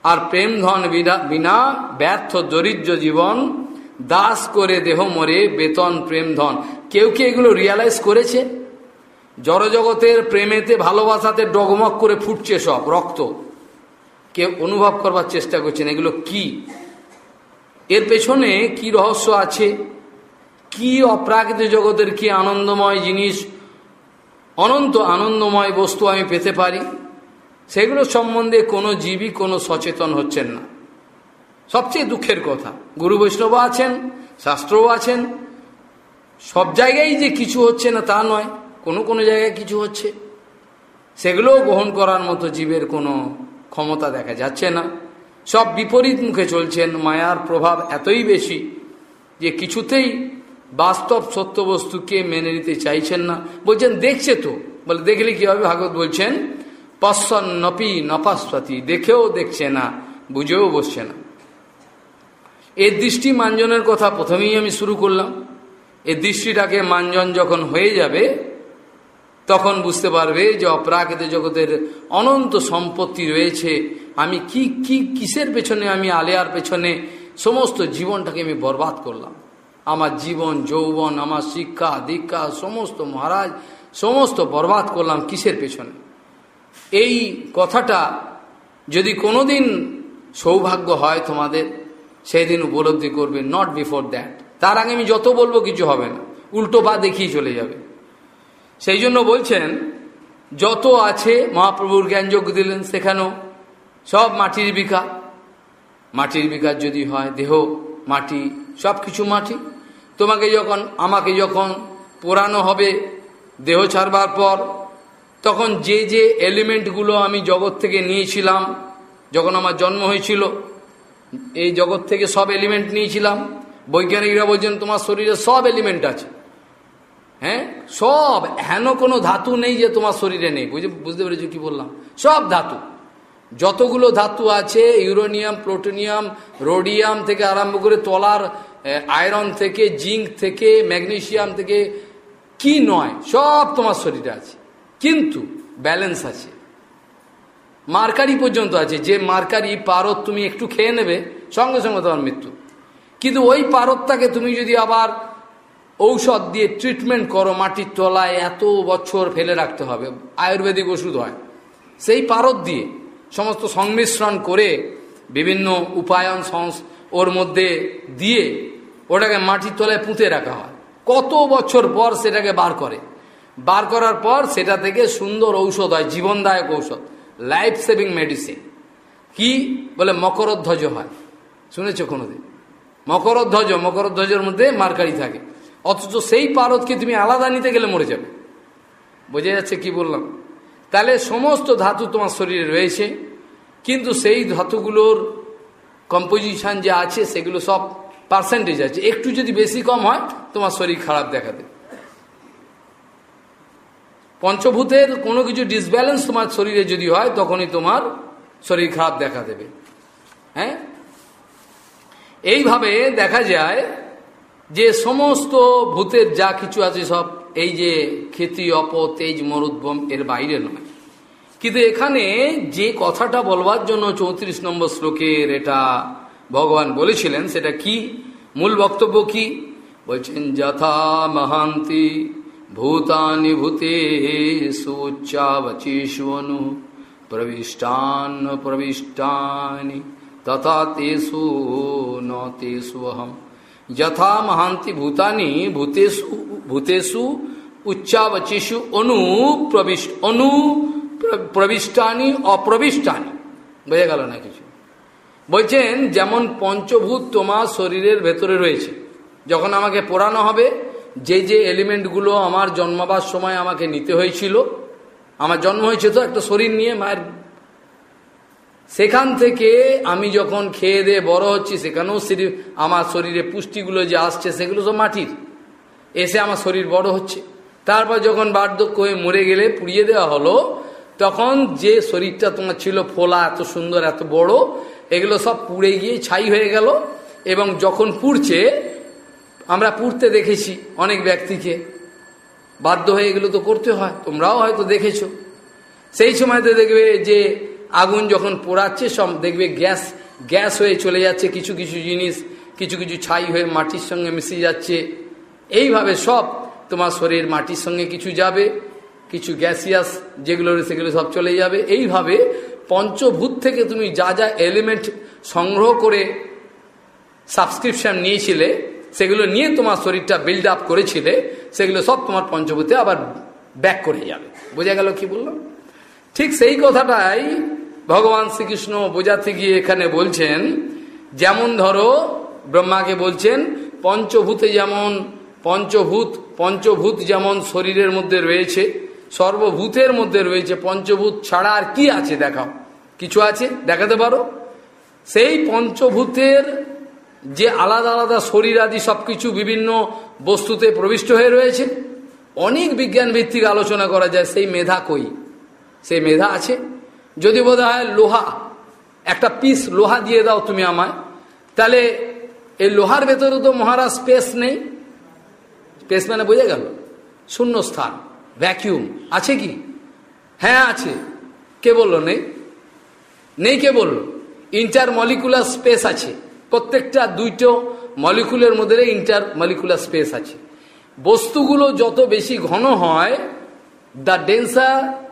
আর প্রেম ধন বিনা ব্যর্থ দরিদ্র জীবন, দাস করে দেহ মরে বেতন প্রেম ধন। কেউ কি এগুলো রিয়ালাইজ করেছে? জড়জগতের প্রেমেতে ভালোবাসাতে ডগমগ করে ফুটছে সব, রক্ত। কে অনুভব করবার চেষ্টা করছেন, এগুলো কি? এর পেছনে কি রহস্য আছে? কি অপ্রাকৃত জগতের কি আনন্দময় জিনিস, অনন্ত আনন্দময় বস্তু আমি পেতে পারি? সেগুলো সম্বন্ধে কোনো জীবী কোনো সচেতন হচ্ছেন না। সবচেয়ে দুঃখের কথা, গুরু বৈষ্ণব আছেন, শাস্ত্রও আছেন, সব জায়গায় যে কিছু হচ্ছে না তা নয়। কোনো কোনো জায়গায় কিছু হচ্ছে। সেগুলোও গ্রহণ করার মতো জীবের কোনো ক্ষমতা দেখা যাচ্ছে না। সব বিপরীত মুখে চলছেন। মায়ার প্রভাব এতই বেশি যে কিছুতেই বাস্তব সত্য বস্তুকে মেনে নিতে চাইছেন না। বলছেন, দেখছে তো। বলে, দেখলে কি হবে ভাগবত বলছেন পশ্বন নপি নপাস্পতি দেখেও দেখছে না, বুঝেও বসছে না। এর দৃষ্টি মাঞ্জনের কথা প্রথমেই আমি শুরু করলাম। এই দৃষ্টিটাকে মাঞ্জন যখন হয়ে যাবে তখন বুঝতে পারবে যে অপ্রাকৃত জগতের অনন্ত সম্পত্তি রয়েছে। আমি কি কি, কিসের পেছনে আমি আলেয়ার পেছনে সমস্ত জীবনটাকে আমি বরবাদ করলাম? আমার জীবন, যৌবন, আমার শিক্ষা, দীক্ষা, সমস্ত মহারাজ, সমস্ত বরবাদ করলাম কিসের পেছনে? এই কথাটা যদি কোনোদিন সৌভাগ্য হয় তোমাদের সেই দিন উপলব্ধি করবে নট বিফোর দ্যাট তার আগে আমি যত বলব কিছু হবে না। উল্টো বা দেখিয়ে চলে যাবে। সেই জন্য বলছেন, যত আছে মহাপ্রভুর জ্ঞানযোগ্য দিলেন সেখানেও সব মাটির বিকা মাটির বিকাশ যদি হয়, দেহ, মাটি সব কিছু মাটি। তোমাকে যখন, আমাকে যখন পোড়ানো হবে, দেহ ছাড়বার পর, তখন যে যে এলিমেন্টগুলো আমি জগৎ থেকে নিয়েছিলাম, যখন আমার জন্ম হয়েছিল, এই জগৎ থেকে সব এলিমেন্ট নিয়েছিলাম। বৈজ্ঞানিকরা বলছেন, তোমার শরীরে সব এলিমেন্ট আছে। হ্যাঁ? সব হেন কোনো ধাতু নেই যে তোমার শরীরে নেই। বুঝে, বুঝতে পেরেছ কি বললাম? সব ধাতু। যতগুলো ধাতু আছে, ইউরোনিয়াম প্লোটোনিয়াম রোডিয়াম থেকে আরম্ভ করে তলার আয়রন থেকে, জিঙ্ক থেকে, ম্যাগনেশিয়াম থেকে, কি নয়, সব তোমার শরীরে আছে। কিন্তু ব্যালেন্স আছে। মার্কারি পর্যন্ত আছে। যে মার্কারি পারত তুমি একটু খেয়ে নেবে, সঙ্গে সঙ্গে তোমার মৃত্যু। কিন্তু ওই পারতটাকে তুমি যদি আবার ঔষধ দিয়ে ট্রিটমেন্ট করো, মাটির তলায় এত বছর ফেলে রাখতে হবে। আয়ুর্বেদিক ওষুধ হয়। সেই পারদ দিয়ে সমস্ত সংমিশ্রণ করে বিভিন্ন উপায়ন সংস ওর মধ্যে দিয়ে ওটাকে মাটির তলায় পুঁতে রাখা হয়। কত বছর পর সেটাকে বার করে। বার করার পর সেটা থেকে সুন্দর ঔষধ হয়, জীবনদায়ক ঔষধ লাইফ সেভিং মেডিসিন কি? বলে মকরধ্বজ হয়। শুনেছ কোনোদিন? মকরধ্বজ, মকরধ্বজের মধ্যে মার্কারি থাকে। অথচ সেই পারদকে তুমি আলাদা নিতে গেলে মরে যাবে। বোঝা যাচ্ছে কি বললাম? তাহলে সমস্ত ধাতু তোমার শরীরে রয়েছে, কিন্তু সেই ধাতুগুলোর কম্পোজিশন যে আছে সেগুলো সব পার্সেন্টেজ আছে। একটু যদি বেশি কম হয়, তোমার শরীর খারাপ দেখা দেবে পঞ্চভূতের কোনো কিছু ডিসব্যালেন্স তোমার শরীরে যদি হয়, তখনই তোমার শরীর খারাপ দেখা দেবে। হ্যাঁ? এইভাবে দেখা যায় যে সমস্ত ভূতের যা কিছু আছে সব, এই যে ক্ষেত্রী অপ তেজ মরুদ্বম এর বাইরে নয়। কিন্তু এখানে যে কথাটা বলবার জন্য চৌত্রিশ নম্বর শ্লোকের এটা ভগবান বলেছিলেন, সেটা কি? মূল বক্তব্য কি? বলছেন, যথা মহান্তি ভূতানি ভূতে সুচ্চাবচেষু প্রবিষ্টান প্রবিষ্টানি তথা তেসু ন অহম। যথা মহান্তি ভূতানি ভূতেষু ভূতেষু উচ্চাবচিষু অনু প্রবিষ্ট অনু প্রবিষ্টানি অপ্রবিষ্টানি বোঝা গেল না কিছু? বলছেন, যেমন পঞ্চভূত তোমার শরীরের ভেতরে রয়েছে, যখন আমাকে পোড়ানো হবে, যে যে এলিমেন্টগুলো আমার জন্মাবার সময় আমাকে নিতে হয়েছিল, আমার জন্ম হয়েছে তো একটা শরীর নিয়ে, মায়ের সেখান থেকে আমি যখন খেয়ে দিয়ে বড় হচ্ছি, সেখানেও শরীর আমার শরীরে পুষ্টিগুলো যে আসছে, সেগুলো সব মাটির। এসে আমার শরীর বড় হচ্ছে। তারপর যখন বার্ধক্য হয়ে মরে গেলে পুড়িয়ে দেওয়া হলো, তখন যে শরীরটা তোমার ছিল ফোলা, এত সুন্দর, এত বড়, এগুলো সব পুড়ে গিয়ে ছাই হয়ে গেল এবং যখন পুড়ছে, আমরা পুড়তে দেখেছি অনেক ব্যক্তিকে। বাধ্য হয়ে এগুলো তো করতে হয়, তোমরাও হয়তো দেখেছ। সেই সময়তে দেখবে যে আগুন যখন পোড়াচ্ছে, সব দেখবে গ্যাস গ্যাস হয়ে চলে যাচ্ছে, কিছু কিছু জিনিস, কিছু কিছু ছাই হয়ে মাটির সঙ্গে মিশে যাচ্ছে। এইভাবে সব তোমার শরীর মাটির সঙ্গে কিছু যাবে, কিছু গ্যাসিয়াস যেগুলো সেগুলো সব চলে যাবে। এইভাবে পঞ্চভূত থেকে তুমি যা যা এলিমেন্ট সংগ্রহ করে সাবস্ক্রিপশন নিয়েছিলে, সেগুলো নিয়ে তোমার শরীরটা বিল্ড আপ করেছিলে, সেগুলো সব তোমার পঞ্চভূতে আবার ব্যাক করে যাবে। বোঝা গেল কি বললাম? ঠিক সেই কথাটাই ভগবান শ্রীকৃষ্ণ বোঝাতে গিয়ে এখানে বলছেন, যেমন ধরো ব্রহ্মাকে বলছেন, পঞ্চভূতে যেমন পঞ্চভূত পঞ্চভূত যেমন শরীরের মধ্যে রয়েছে, সর্বভূতের মধ্যে রয়েছে, পঞ্চভূত ছাড়া আর কি আছে দেখাও? কিছু আছে? দেখাতে পারো? সেই পঞ্চভূতের যে আলাদা আলাদা শরীর আদি সব কিছু বিভিন্ন বস্তুতে প্রবিষ্ট হয়ে রয়েছে, অনেক বিজ্ঞান ভিত্তিক আলোচনা করা যায়, সেই মেধা কই? সেই মেধা আছে। যদি বোধ হয় লোহা, একটা পিস লোহা দিয়ে দাও তুমি আমায়, তাহলে এই লোহার ভেতরে তো মহারাজ স্পেস নেই। স্পেস মানে বোঝা গেল শূন্য স্থান ভ্যাকিউম আছে কি? হ্যাঁ আছে। কে বলল? নেই। নেই কে বলল? ইন্টার মলিকুলার স্পেস আছে। প্রত্যেকটা দুইটো মলিকুলের মধ্যে ইন্টার মলিকুলার স্পেস আছে। বস্তুগুলো যত বেশি ঘন হয় দ্য ডেন্সার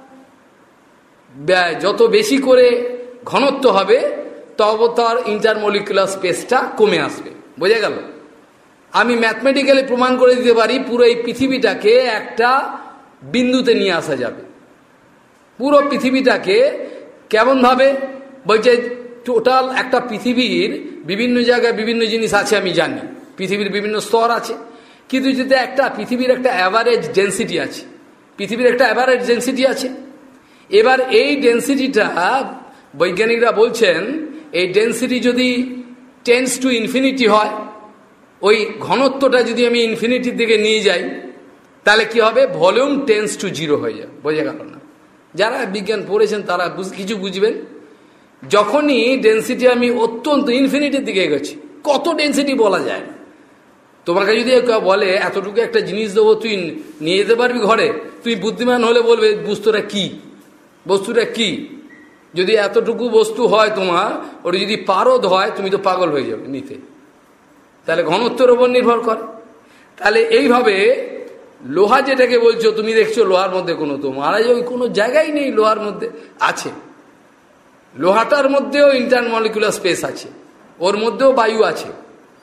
যত বেশি করে ঘনত্ব হবে, তব তার ইন্টারমলিকুলার স্পেসটা কমে আসবে। বোঝা গেল? আমি ম্যাথমেটিক্যালি প্রমাণ করে দিতে পারি, পুরো এই পৃথিবীটাকে একটা বিন্দুতে নিয়ে আসা যাবে। পুরো পৃথিবীটাকে কেমনভাবে? বলছে টোটাল একটা পৃথিবীর বিভিন্ন জায়গায় বিভিন্ন জিনিস আছে, আমি জানি। পৃথিবীর বিভিন্ন স্তর আছে। কিন্তু যদি একটা পৃথিবীর একটা অ্যাভারেজ ডেন্সিটি আছে, পৃথিবীর একটা অ্যাভারেজ ডেন্সিটি আছে এবার এই ডেন্সিটিটা বৈজ্ঞানিকরা বলছেন, এই ডেন্সিটি যদি টেন্স টু ইনফিনিটি হয়, ওই ঘনত্বটা যদি আমি ইনফিনিটির দিকে নিয়ে যাই, তাহলে কি হবে? ভলিউম টেন্স টু জিরো হয়ে যাবে। বোঝা গেল না? যারা বিজ্ঞান পড়েছেন, তারা কিছু বুঝবেন। যখনই ডেন্সিটি আমি অত্যন্ত ইনফিনিটির দিকে এগোচ্ছি, কত ডেন্সিটি বলা যায়? না তোমার যদি বলে, এতটুকু একটা জিনিস দেবো, তুই নিয়ে যেতে পারবি ঘরে? তুই বুদ্ধিমান হলে বলবে বস্তুটা কি? বস্তুটা কি? যদি এতটুকু বস্তু হয় তোমার, ওটা যদি পারদ হয়, তুমি তো পাগল হয়ে যাবে নিতে। তাহলে ঘনত্বের ওপর নির্ভর করে। তাহলে এইভাবে লোহা যেটাকে বলছো, তুমি দেখছ লোহার মধ্যে কোনো তো মহারাজ ওই কোনো জায়গায় নেই লোহার মধ্যে, আছে। লোহাটার মধ্যেও ইন্টার মলিকুলার স্পেস আছে। ওর মধ্যেও বায়ু আছে।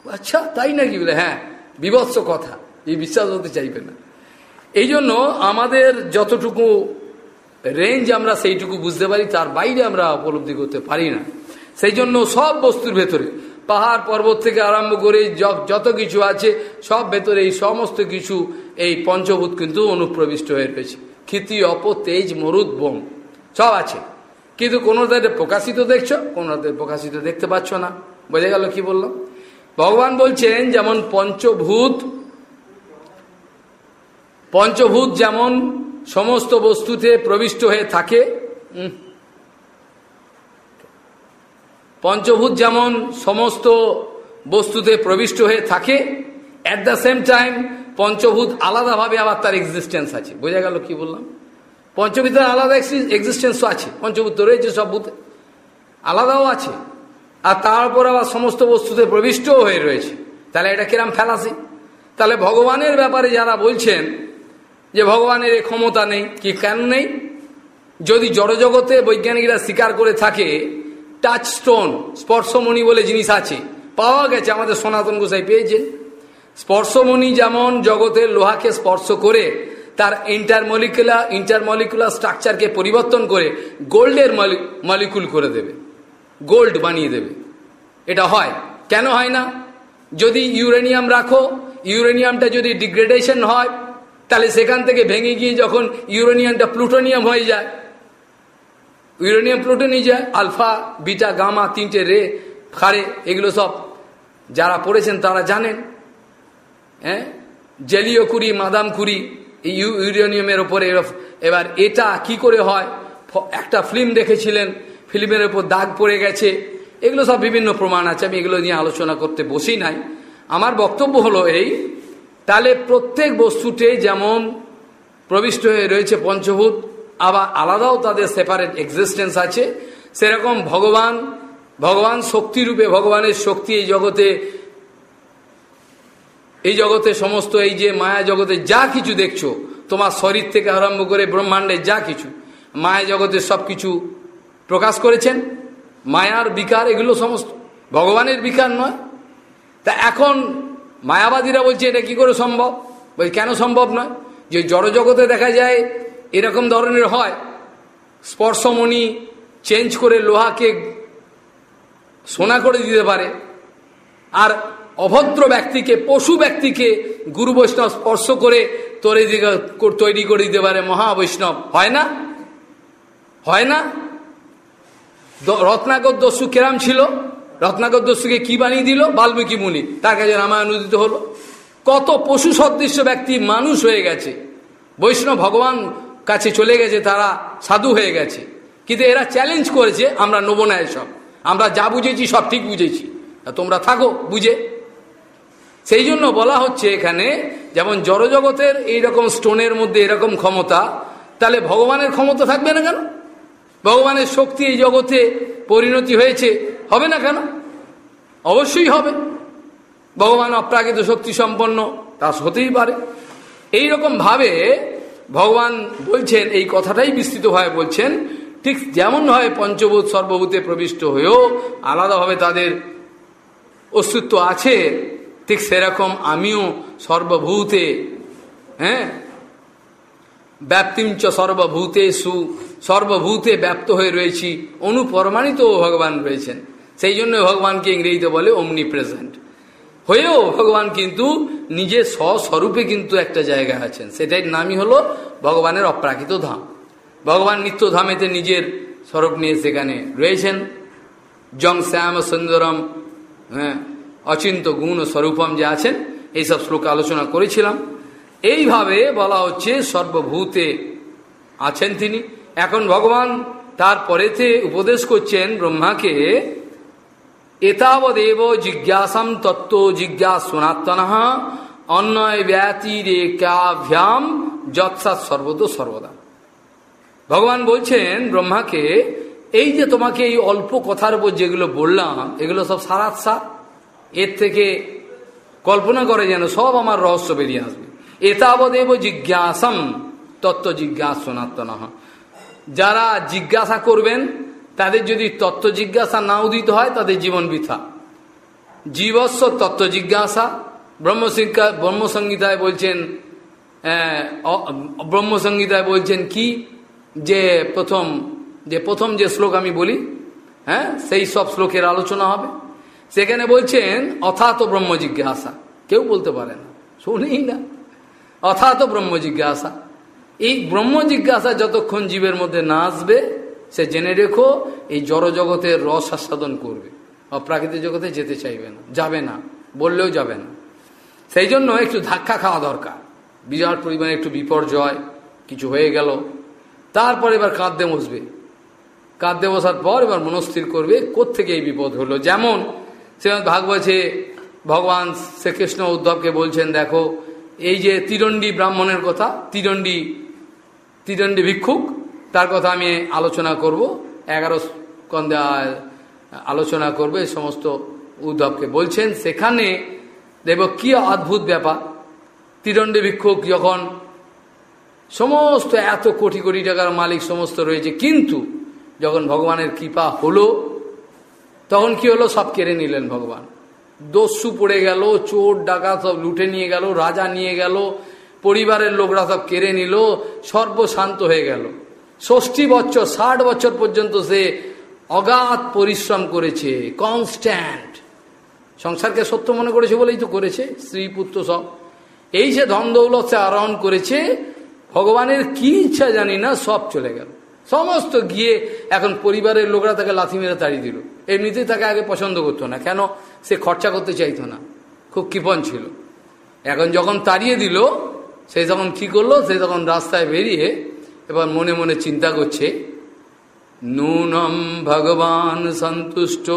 আচ্ছা তাই নাকি বলে? হ্যাঁ বিভৎস কথা। এই বিশ্বাস হতে চাইবে না। এই জন্য আমাদের যতটুকু রেঞ্জ আমরা সেইটুকু বুঝতে পারি, তার বাইরে আমরা উপলব্ধি করতে পারি না। সেই জন্য সব বস্তুর ভেতরে, পাহাড় পর্বত থেকে আরম্ভ করে যত কিছু আছে, সব ভেতরে এই সমস্ত কিছু, এই পঞ্চভূত কিন্তু অনুপ্রবিষ্ট হয়ে রয়েছে। ক্ষিতি অপ তেজ, মরুদ, বোম, সব আছে। কিন্তু কোনো কোনোটাতে প্রকাশিত দেখছ কোনোটাতে প্রকাশিত দেখতে পাচ্ছ না। বোঝা গেল কি বললাম ভগবান বলছেন, যেমন পঞ্চভূত পঞ্চভূত যেমন সমস্ত বস্তুতে প্রবিষ্ট হয়ে থাকে। পঞ্চভূত যেমন সমস্ত বস্তুতে প্রবিষ্ট হয়ে থাকে অ্যাট দ্য সেম টাইম পঞ্চভূত আলাদাভাবে আবার তার এক্সিস্টেন্স আছে। বোঝা গেল কি বললাম? পঞ্চভূতের আলাদা এক্সিস্টেন্সও আছে। পঞ্চভূত রয়েছে, সব ভূতে আলাদাও আছে। আর তারপর আবার সমস্ত বস্তুতে প্রবিষ্টও হয়ে রয়েছে। তাহলে এটা কিরাম ফেলাসি তাহলে ভগবানের ব্যাপারে যারা বলছেন যে ভগবানের এ ক্ষমতা নেই, কি কেন নেই? যদি জড়জগতে বৈজ্ঞানিকরা স্বীকার করে থাকে টাচ স্টোন স্পর্শমণি বলে জিনিস আছে, পাওয়া গেছে আমাদের সনাতন গোসাই পেয়েছেন স্পর্শমণি যেমন জগতের লোহাকে স্পর্শ করে, তার ইন্টারমলিকুলার ইন্টারমলিকুলার স্ট্রাকচারকে পরিবর্তন করে গোল্ডের মলিকুল করে দেবে, গোল্ড বানিয়ে দেবে। এটা হয়। কেন হয় না? যদি ইউরেনিয়াম রাখো, ইউরেনিয়ামটা যদি ডিগ্রেডেশন হয় তাহলে সেখান থেকে ভেঙে গিয়ে যখন ইউরেনিয়ামটা প্লুটোনিয়াম হয়ে যায়, ইউরেনিয়াম প্লুটোনি যায়, আলফা, বিটা, গামা, তিনটে রে খারে এগুলো সব যারা পড়েছেন তারা জানেন। হ্যাঁ? জেলিও কুড়ি মাদাম কুড়ি এই ইউরেনিয়ামের ওপরে এবার এটা কি করে হয়? একটা ফিল্ম দেখেছিলেন, ফিল্মের ওপর দাগ পড়ে গেছে, এগুলো সব বিভিন্ন প্রমাণ আছে, আমি এগুলো নিয়ে আলোচনা করতে বসি নাই। আমার বক্তব্য হলো এই তাহলে প্রত্যেক বস্তুতে যেমন প্রবিষ্ট হয়ে রয়েছে পঞ্চভূত, আবার আলাদাও তাদের সেপারেট এক্সিস্টেন্স আছে। সেরকম ভগবান ভগবান শক্তিরূপে ভগবানের শক্তি এই জগতে এই জগতে সমস্ত এই যে মায়া জগতে যা কিছু দেখছ, তোমার শরীর থেকে আরম্ভ করে ব্রহ্মাণ্ডে যা কিছু, মায়া জগতে সব কিছু প্রকাশ করেছেন। মায়ার বিকার এগুলো সমস্ত, ভগবানের বিকার নয়। তা এখন মায়াবাদীরা বলছে, এটা কি করে সম্ভব? বলছে, কেন সম্ভব নয়? যে জড়জগতে দেখা যায়, এরকম ধরনের হয়। স্পর্শমণি চেঞ্জ করে লোহাকে সোনা করে দিতে পারে। আর অভদ্র ব্যক্তিকে, পশু ব্যক্তিকে গুরু বৈষ্ণব স্পর্শ করে তৈরি তৈরি করে দিতে পারে মহাবৈষ্ণব। হয় না? হয় না? রত্নাকর দস্যু কেরাম ছিল? রত্নাকর দস্যুকে কি বানিয়ে দিল? বাল্মীকি মুনি। তার কাছে রামায়ণ উদিত হলো। কত পশু সদৃশ্য ব্যক্তি মানুষ হয়ে গেছে। বৈষ্ণব ভগবান কাছে চলে গেছে, তারা সাধু হয়ে গেছে। কিন্তু এরা চ্যালেঞ্জ করেছে, আমরা নেব না এসব। আমরা যা বুঝেছি, সব ঠিক বুঝেছি। তোমরা থাকো, বুঝে। সেই জন্য বলা হচ্ছে এখানে, যেমন জড়জগতের এইরকম স্টোনের মধ্যে এরকম ক্ষমতা, তাহলে ভগবানের ক্ষমতা থাকবে না কেন? ভগবানের শক্তি এই জগতে পরিণতি হয়েছে। হবে না কেন? অবশ্যই হবে। ভগবান অপ্রাকৃত শক্তি সম্পন্ন, তা হতেই পারে। এই রকম ভাবে ভগবান বলছেন, এই কথাটাই বিস্তৃতভাবে বলছেন, ঠিক যেমন হয় পঞ্চভূত সর্বভূতে প্রবিষ্ট হয়েও আলাদাভাবে তাদের অস্তিত্ব আছে, ঠিক সেরকম আমিও সর্বভূতে হ্যাঁ? ব্যাপ্তিঞ্চ সর্বভূতে সু সর্বভূতে ব্যাপ্ত হয়ে রয়েছি, অনুপ্রমাণিত ভগবান রয়েছেন। সেই জন্য ভগবানকে ইংরেজিতে বলে অমনি প্রেজেন্ট হয়েও ভগবান কিন্তু নিজের স্বস্বরূপে কিন্তু একটা জায়গায় আছেন। সেটাই নামই হলো ভগবানের অপ্রাকৃত ধাম। ভগবান নিত্য ধামেতে নিজের স্বরূপ নিয়ে সেখানে রয়েছেন। জং শ্যাম সুন্দরম হ্যাঁ অচিন্ত গুণ স্বরূপম যে আছেন, এইসব শ্লোক আলোচনা করেছিলাম। এইভাবে বলা হচ্ছে সর্বভূতে আছেন তিনি। এখন ভগবান তারপরেতে উপদেশ করছেন ব্রহ্মাকে এতাবদেব জিজ্ঞাসাম তত্ত্ব জিজ্ঞাসনাত্মন অন্যয় ব্যতিরেকাভ্যাম যৎসাৎ সর্বদ সর্বদা ভগবান বলছেন ব্রহ্মাকে এই যে তোমাকে এই অল্প কথার উপর যেগুলো বললাম, এগুলো সব সারাৎসা। এর থেকে কল্পনা করে যেন সব আমার রহস্য বেরিয়ে আসবে। এতাবদেব জিজ্ঞাসম তত্ত্ব জিজ্ঞাসনাত্মন যারা জিজ্ঞাসা করবেন তাদের যদি তত্ত্ব জিজ্ঞাসা না উদিত হয়, তাদের জীবন বৃথা। জীবস্ব তত্ত্ব জিজ্ঞাসা। ব্রহ্মসংজ্ঞা ব্রহ্মসংগীতায় বলছেন ব্রহ্মসংগীতায় বলছেন কি? যে প্রথম যে প্রথম যে শ্লোক আমি বলি হ্যাঁ সেই সব শ্লোকের আলোচনা হবে। সেখানে বলছেন, অথাত ব্রহ্ম জিজ্ঞাসা। কেউ বলতে পারে না, শুনেই না। অথাত ব্রহ্ম জিজ্ঞাসা। এই ব্রহ্ম জিজ্ঞাসা যতক্ষণ জীবের মধ্যে না আসবে সে জেনে রেখো, এই জড় জগতের রস আস্বাদন করবে। অপ্রাকৃতিক জগতে যেতে চাইবে না, যাবে না, বললেও যাবে না। সেই জন্য একটু ধাক্কা খাওয়া দরকার। বিরাট পরিমাণে একটু বিপর্যয়, কিছু হয়ে গেল। তারপর এবার কাঁদতে বসবে। কাঁদতে বসার পর এবার মনস্থির করবে, কোত্থেকে এই বিপদ হলো? যেমন সে ভাগবছে ভগবান শ্রীকৃষ্ণ উদ্ধবকে বলছেন, দেখো, এই যে তিরণ্ডী ব্রাহ্মণের কথা, তিরণ্ডী তিরণ্ডী ভিক্ষুক তার কথা আমি আলোচনা করব। এগারো কন্দে আলোচনা করবে সমস্ত উদ্ধবকে বলছেন, সেখানে দেব কি অদ্ভুত ব্যাপার। তিরণ্ডী ভিক্ষুক যখন সমস্ত এত কোটি কোটি টাকার মালিক সমস্ত রয়েছে, কিন্তু যখন ভগবানের কৃপা হলো, তখন কি হলো? সব কেড়ে নিলেন ভগবান। দস্যু পড়ে গেল, চোর ডাকা সব লুটে নিয়ে গেল, রাজা নিয়ে গেল, পরিবারের লোকরা সব কেড়ে নিল, সর্বশান্ত হয়ে গেল। ষষ্ঠী বছর, ষাট বছর পর্যন্ত সে অগাধ পরিশ্রম করেছে কনস্ট্যান্ট সংসারকে সত্য মনে করেছে বলেই তো করেছে, স্ত্রী, পুত্র সব। এই যে ধন দৌলত সে আরোহণ করেছে, ভগবানের কি ইচ্ছা জানি না, সব চলে গেল। সমস্ত গিয়ে এখন পরিবারের লোকরা তাকে লাথি মেরে তাড়িয়ে দিল। এমনিতেই তাকে আগে পছন্দ করতো না, কেন? সে খরচা করতে চাইতো না, খুব কৃপণ ছিল। এখন যখন তাড়িয়ে দিল, সে যখন কি করল? সে তখন রাস্তায় বেরিয়ে এবার মনে মনে চিন্তা করছে, নুনম ভগবান সন্তুষ্ট।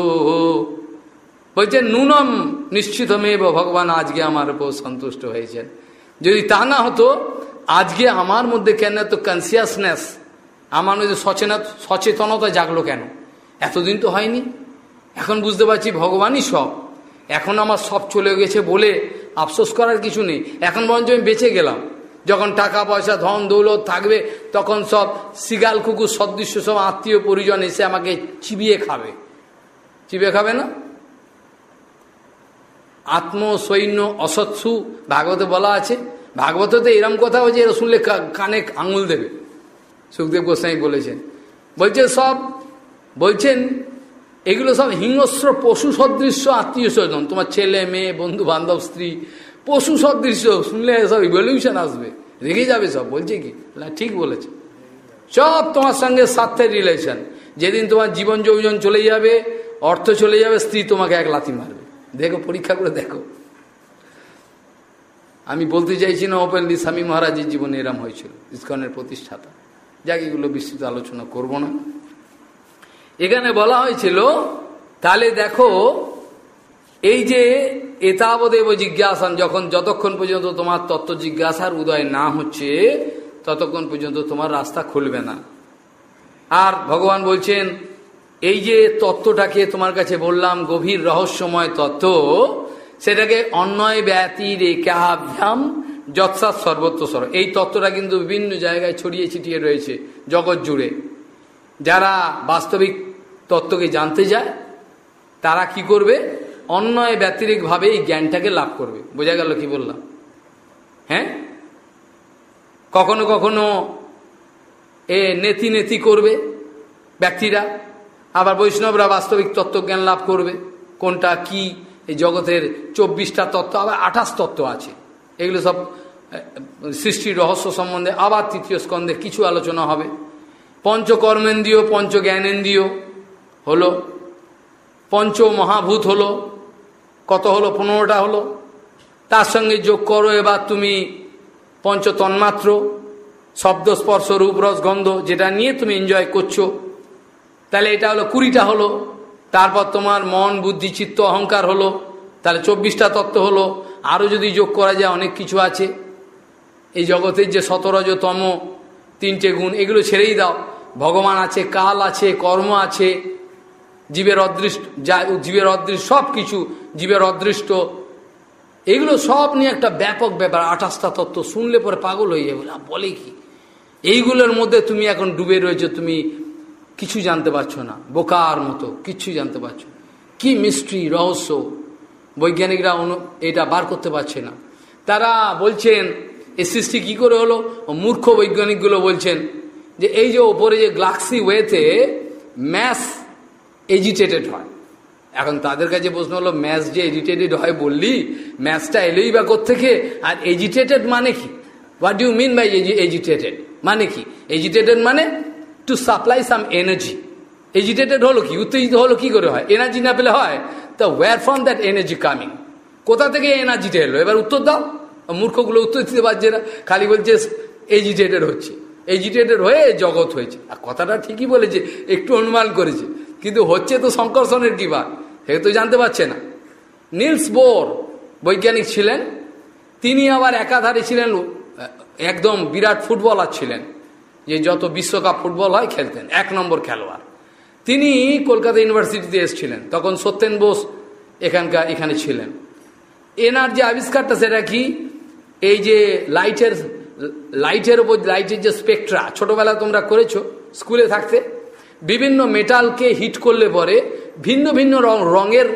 বলছে, নুনম নিশ্চিতমেব ভগবান আজকে আমার উপর সন্তুষ্ট হয়েছেন। যদি তা না হতো, আজকে আমার মধ্যে কেন এত কনসিয়াসনেস আমার মধ্যে সচেনা সচেতনতা জাগলো কেন? এতদিন তো হয়নি। এখন বুঝতে পারছি ভগবানই সব। এখন আমার সব চলে গেছে বলে আফসোস করার কিছু নেই। এখন বরঞ্চ আমি বেঁচে গেলাম। যখন টাকা পয়সা, ধন দৌলত থাকবে, তখন সব সিগাল কুকুর সদৃশ্য সব আত্মীয় পরিজন এসে আমাকে চিবিয়ে খাবে। চিবিয়ে খাবে না? আত্ম সৈন্য অসৎসু, ভাগবতে বলা আছে। ভাগবত তো এরম কথা হচ্ছে এরা শুনলে কানে আঙুল দেবে। সুখদেব গোস্বাই বলেছেন। বলছে সব, বলছেন, এগুলো সব হিংস্র পশু সদৃশ্য আত্মীয় স্বজন, তোমার ছেলে, মেয়ে বন্ধু বান্ধব স্ত্রী পশু সদৃশ্য, শুনলে সব ইভলিউশন আসবে। রেগে যাবে সব, বলছে কি? ঠিক বলেছে। সব তোমার সঙ্গে স্বার্থের রিলেশন যেদিন তোমার জীবন যৌজন চলে যাবে, অর্থ চলে যাবে, স্ত্রী তোমাকে এক লাথি মারবে। দেখো, পরীক্ষা করে দেখো। আমি বলতে চাইছি না ওপেনলি স্বামী মহারাজের জীবনে এরম হয়েছিল, ইস্কনের প্রতিষ্ঠাতা। যাক, এগুলো বিস্তৃত আলোচনা করব না। এখানে বলা হয়েছিল, তাহলে দেখো এই যে এতাবদেব জিজ্ঞাসান, যখন যতক্ষণ পর্যন্ত তোমার তত্ত্ব জিজ্ঞাসার উদয় না হচ্ছে, ততক্ষণ পর্যন্ত তোমার রাস্তা খুলবে না। আর ভগবান বলছেন, এই যে তত্ত্বটাকে তোমার কাছে বললাম, গভীর রহস্যময় তত্ত্ব, সেটাকে অন্যয় ব্যতি রেখাভ্যাম যৎসাৎ সর্বত্র সর। এই তত্ত্বটা কিন্তু বিভিন্ন জায়গায় ছড়িয়ে ছিটিয়ে রয়েছে জগৎ জুড়ে। যারা বাস্তবিক তত্ত্বকে জানতে যায় তারা কি করবে? অন্যয় ব্যতিরিকভাবে এই জ্ঞানটাকে লাভ করবে। বোঝা গেল কি বললাম? হ্যাঁ? কখনো কখনো এ নেতি নেতি করবে ব্যক্তিরা, আবার বৈষ্ণবরা বাস্তবিক তত্ত্বজ্ঞান লাভ করবে। কোনটা কি? এই জগতের চব্বিশটা তত্ত্ব, আবার আঠাশ তত্ত্ব আছে। এগুলো সব সৃষ্টির রহস্য সম্বন্ধে, আবার তৃতীয় স্কন্ধে কিছু আলোচনা হবে। পঞ্চকর্মেন্দ্রীয় পঞ্চ জ্ঞানেন্দ্রীয় হলো পঞ্চ মহাভূত হলো কত হলো? পনেরোটা হলো। তার সঙ্গে যোগ করো, এবার তুমি পঞ্চ তন্মাত্র শব্দ স্পর্শ রূপ রস গন্ধ, যেটা নিয়ে তুমি এনজয় করছ। তাহলে এটা হলো কুড়িটা হলো। তারপর তোমার মন, বুদ্ধি, চিত্ত, অহংকার হলো। তাহলে চব্বিশটা তত্ত্ব হলো। আরও যদি যোগ করা যায়, অনেক কিছু আছে। এই জগতের যে তম তিনটে গুণ, এগুলো ছেড়েই দাও। ভগবান আছে, কাল আছে, কর্ম আছে। জীবের অদৃষ্ট, যা জীবের অদৃষ্ট সব কিছু জীবের অদৃষ্ট। এগুলো সব নিয়ে একটা ব্যাপক ব্যাপার, আঠাশটা তত্ত্ব। শুনলে পরে পাগল হয়ে যাবে। বলে কি? এইগুলোর মধ্যে তুমি এখন ডুবে রয়েছে, তুমি কিছু জানতে পারছ না। বোকার মতো, কিচ্ছু জানতে পারছ কি মিস্ট্রি, রহস্য? বৈজ্ঞানিকরা অনু, এটা বার করতে পারছে না। তারা বলছেন, এ সৃষ্টি কী করে হলো? মূর্খ বৈজ্ঞানিকগুলো বলছেন যে, এই যে ওপরে যে গ্লাক্সি ওয়েতে ম্যাস এজিটেটেড হয়। এখন তাদের কাছে প্রশ্ন হলো ম্যাচ যে এজিটেটেড হয় বললি ম্যাচটা এলেই বা থেকে আর এজিটেটেড মানে কি? What you mean by agitated মানে কি? এজিটেটেড মানে to supply some energy agitated হলো কি? উত্তেজিত হলো কি করে হয়? এনার্জি না পেলে হয়? তো where from that energy coming কোথা থেকে এনার্জিটা এলো? এবার উত্তর দাও। মূর্খগুলো উত্তর দিতে পারছে না। খালি বলছে এজিটেটেড হচ্ছে। এজিটেটেড হয়ে জগৎ হয়েছে। আর কথাটা ঠিকই বলেছে, একটু অনুমান করেছে। কিন্তু হচ্ছে তো সংকর্ষণের কি বা সে তো জানতে পারছে না। নিলস বোর বৈজ্ঞানিক ছিলেন, তিনি আবার একাধারে ছিলেন একদম বিরাট ফুটবলার ছিলেন, যে যত বিশ্বকাপ ফুটবল হয় খেলতেন, এক নম্বর খেলোয়াড়। তিনি কলকাতা ইউনিভার্সিটিতে এসেছিলেন, তখন সত্যেন বোস এখানকার, এখানে ছিলেন। এনার যে আবিষ্কারটা, সেটা কি? এই যে লাইটের লাইটের ওপর, লাইটের যে স্পেকট্রা ছোটবেলা তোমরা করেছ, স্কুলে থাকতে বিভিন্ন মেটালকে হিট করলে পরে ভিন্ন ভিন্ন রং, রঙের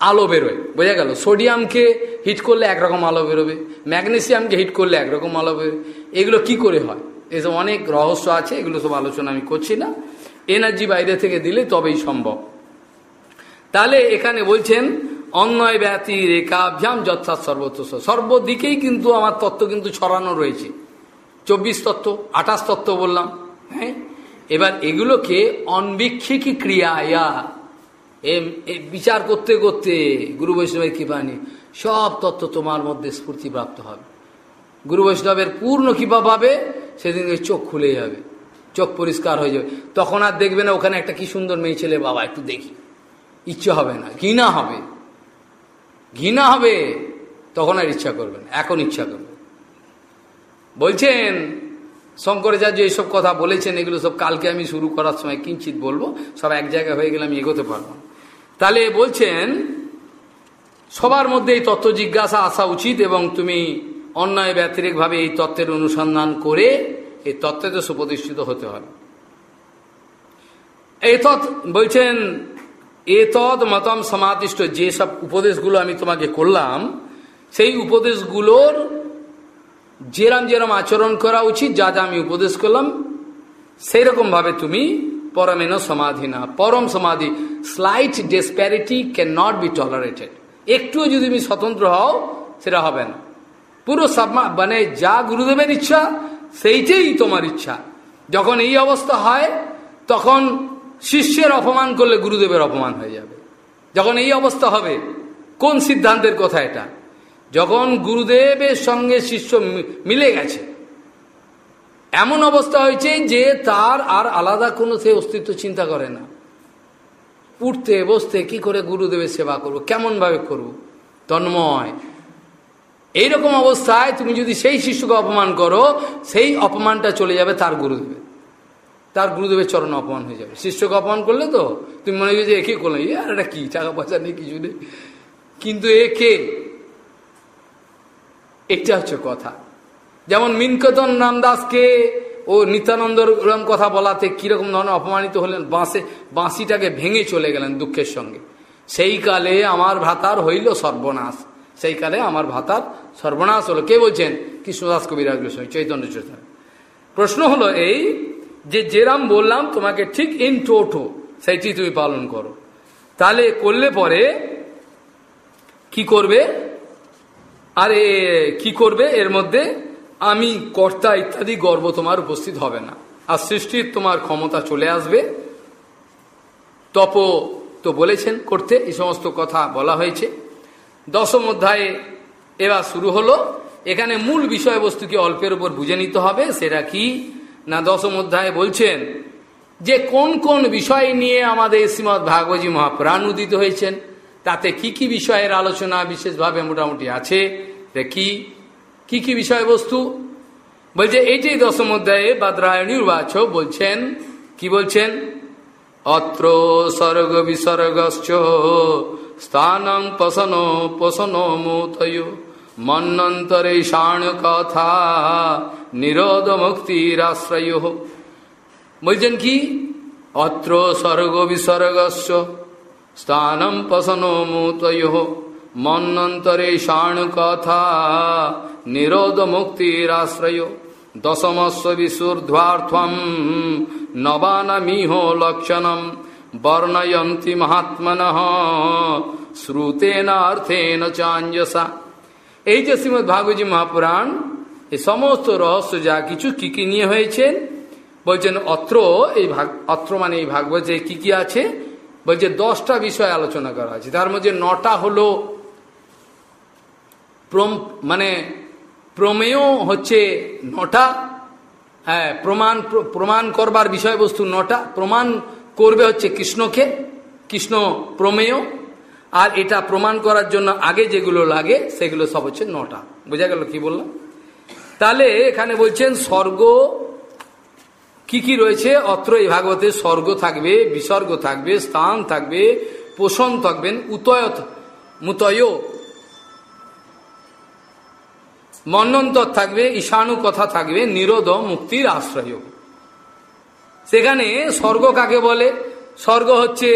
আলো বেরোয়। বোঝা গেল? সোডিয়ামকে হিট করলে একরকম আলো বেরোবে। ম্যাগনেসিয়ামকে হিট করলে একরকম আলো বেরোবে। এগুলো কি করে হয়? এসব অনেক রহস্য আছে, এগুলো সব আলোচনা আমি করছি না। এনার্জি বাইরে থেকে দিলে তবেই সম্ভব। তাহলে এখানে বলছেন অন্যয় ব্যাতি রেখাভ্যাম যথা সর্বত্র সর্বদিকেই কিন্তু আমার তত্ত্ব কিন্তু ছড়ানো রয়েছে। চব্বিশ তত্ত্ব, আঠাশ তত্ত্ব বললাম হ্যাঁ? এবার এগুলোকে অনবীক্ষিকী ক্রিয়া বিচার করতে করতে গুরু বৈষ্ণবের কৃপা নিয়ে সব তত্ত্ব তোমার মধ্যে স্ফূর্তিপ্রাপ্ত হবে। গুরু বৈষ্ণবের পূর্ণ কৃপা পাবে, সেদিন চোখ খুলে যাবে, চোখ পরিষ্কার হয়ে যাবে। তখন আর দেখবে না ওখানে একটা কি সুন্দর মেয়ে ছেলে, বাবা, একটু দেখি। ইচ্ছে হবে না, ঘৃণা হবে। ঘৃণা হবে, তখন আর ইচ্ছা করবেন এখন ইচ্ছা করবে। বলছেন শঙ্করাচার্য এইসব কথা বলেছেন, এগুলো সব কালকে আমি শুরু করার সময় কিঞ্চিত বলব, সব এক জায়গায় হয়ে গেলে আমি এগোতে পারব। তাহলে বলছেন, সবার মধ্যে এই তত্ত্ব জিজ্ঞাসা আসা উচিত এবং তুমি অন্যায় ব্যতিরিকভাবে এই তত্ত্বের অনুসন্ধান করে এই তত্ত্বে সুপ্রতিষ্ঠিত হতে হবে। এই তৎ বলছেন এতদ মতম সমাদিষ্ট যেসব উপদেশগুলো আমি তোমাকে করলাম, সেই উপদেশগুলোর যেরাম যেরাম আচরণ করা উচিত, যা যা আমি উপদেশ করলাম সেই ভাবে তুমি পরমেন সমাধি না। পরম সমাধি slight disparity can not be tolerated একটুও যদি তুমি স্বতন্ত্র হও, সেটা হবে না। পুরো মানে যা গুরুদেবের ইচ্ছা, সেইটাই তোমার ইচ্ছা। যখন এই অবস্থা হয়, তখন শিষ্যের অপমান করলে গুরুদেবের অপমান হয়ে যাবে। যখন এই অবস্থা হবে, কোন সিদ্ধান্তের কথা এটা? যখন গুরুদেবের সঙ্গে শিষ্য মিলে গেছে, এমন অবস্থা হয়েছে যে তার আর আলাদা কোনো সে অস্তিত্ব চিন্তা করে না। উঠতে, বসতে, কি করে গুরুদেবের সেবা করব, কেমনভাবে করব? তন্ময়। এইরকম অবস্থায় তুমি যদি সেই শিশুকে অপমান করো, সেই অপমানটা চলে যাবে তার গুরুদেবে তার গুরুদেবের চরণ অপমান হয়ে যাবে। শিষ্যকে অপমান করলে তো, তুমি মনে করছ যে একে করলে আর এটা কি? টাকা পয়সা নেই, কিছু নেই। কিন্তু এ কে এটা হচ্ছে কথা। যেমন মিনকতন রামদাসকে ও নিত্যানন্দর কথা বলাতে কীরকম ধরনের অপমানিত হলেন, বাঁশে, বাঁশিটাকে ভেঙে চলে গেলেন দুঃখের সঙ্গে। সেই কালে আমার ভাতার হইল সর্বনাশ। সেই কালে আমার ভাতার সর্বনাশ হলো। কে বলছেন? কৃষ্ণদাস কবিরাজ গোস্বামী চৈতন্য চৈতন্য প্রশ্ন হলো এই যে যেরাম বললাম, তোমাকে ঠিক ইন টোটো, সেইটি তুমি পালন করো। তাহলে করলে পরে কি করবে? আর কি করবে? এর মধ্যে আমি কর্তা ইত্যাদি গর্ব তোমার উপস্থিত হবে না। আর সৃষ্টির তোমার ক্ষমতা চলে আসবে। তপ তো বলেছেন করতে, এই সমস্ত কথা বলা হয়েছে। দশম অধ্যায়ে এবার শুরু হলো। এখানে মূল বিষয়বস্তুকে অল্পের উপর বুঝে নিতে হবে, সেটা কি? না, দশম অধ্যায়ে বলছেন যে কোন কোন বিষয় নিয়ে আমাদের শ্রীমৎ ভাগবতী মহাপ্রাণ উদিত হয়েছেন। তাতে কি কি বিষয়ের আলোচনা বিশেষভাবে মোটামুটি আছে? কি কি কি বিষয়বস্তু? বলছে এইটাই দশম অধ্যায়ে বাদরায়ণী উবাচ বলছেন, কি বলছেন? অত্র স্বর্গ বিসর্গশ্চ স্থানং পশন পোষণ মোতয় মন্নন্তরে শাণ কথা নিরোধ মুক্তির আশ্রয় বলছেন কি? অত্র স্বর্গ বিসর্গস্ব স্থানম পশন মোতয়। মন্নন্তরে শাণ কথা নিরোধ মুক্তির আশ্রয় দশমস্ব বিশুর্ধ্বার্থম নবানমিহ লক্ষণম। বর্ণয়ন্তি মহাত্মন। শ্রুতেন অর্থেন চাঞ্জসা। এই যে শ্রীমৎ ভাগবতী মহাপুরাণ এই সমস্ত রহস্য যা কিছু কি কি নিয়ে হয়েছেন বলছেন অত্র এই ভাগ অত্র মানে এই ভাগবতে কি কি আছে বলছে, দশটা বিষয় আলোচনা করা আছে তার মধ্যে নটা হলো মানে প্রমেয় হচ্ছে নটা হ্যাঁ প্রমাণ প্রমাণ করবার বিষয়বস্তু নটা, প্রমাণ করবে হচ্ছে কৃষ্ণকে, কৃষ্ণ প্রমেয়, আর এটা প্রমাণ করার জন্য আগে যেগুলো লাগে সেগুলো সব হচ্ছে নটা। বোঝা গেল কি বললাম? তাহলে এখানে বলছেন, স্বর্গ কি কি রয়েছে? অত্র এই ভাগবতে স্বর্গ থাকবে, বিসর্গ থাকবে, স্থান থাকবে, পোষণ থাকবেন উতয় মুতয়। মন্নন্তর থাকবে ঈশানু কথা থাকবে নিরোধ মুক্তির আশ্রয়। সেখানে স্বর্গ কাকে বলে? স্বর্গ হচ্ছে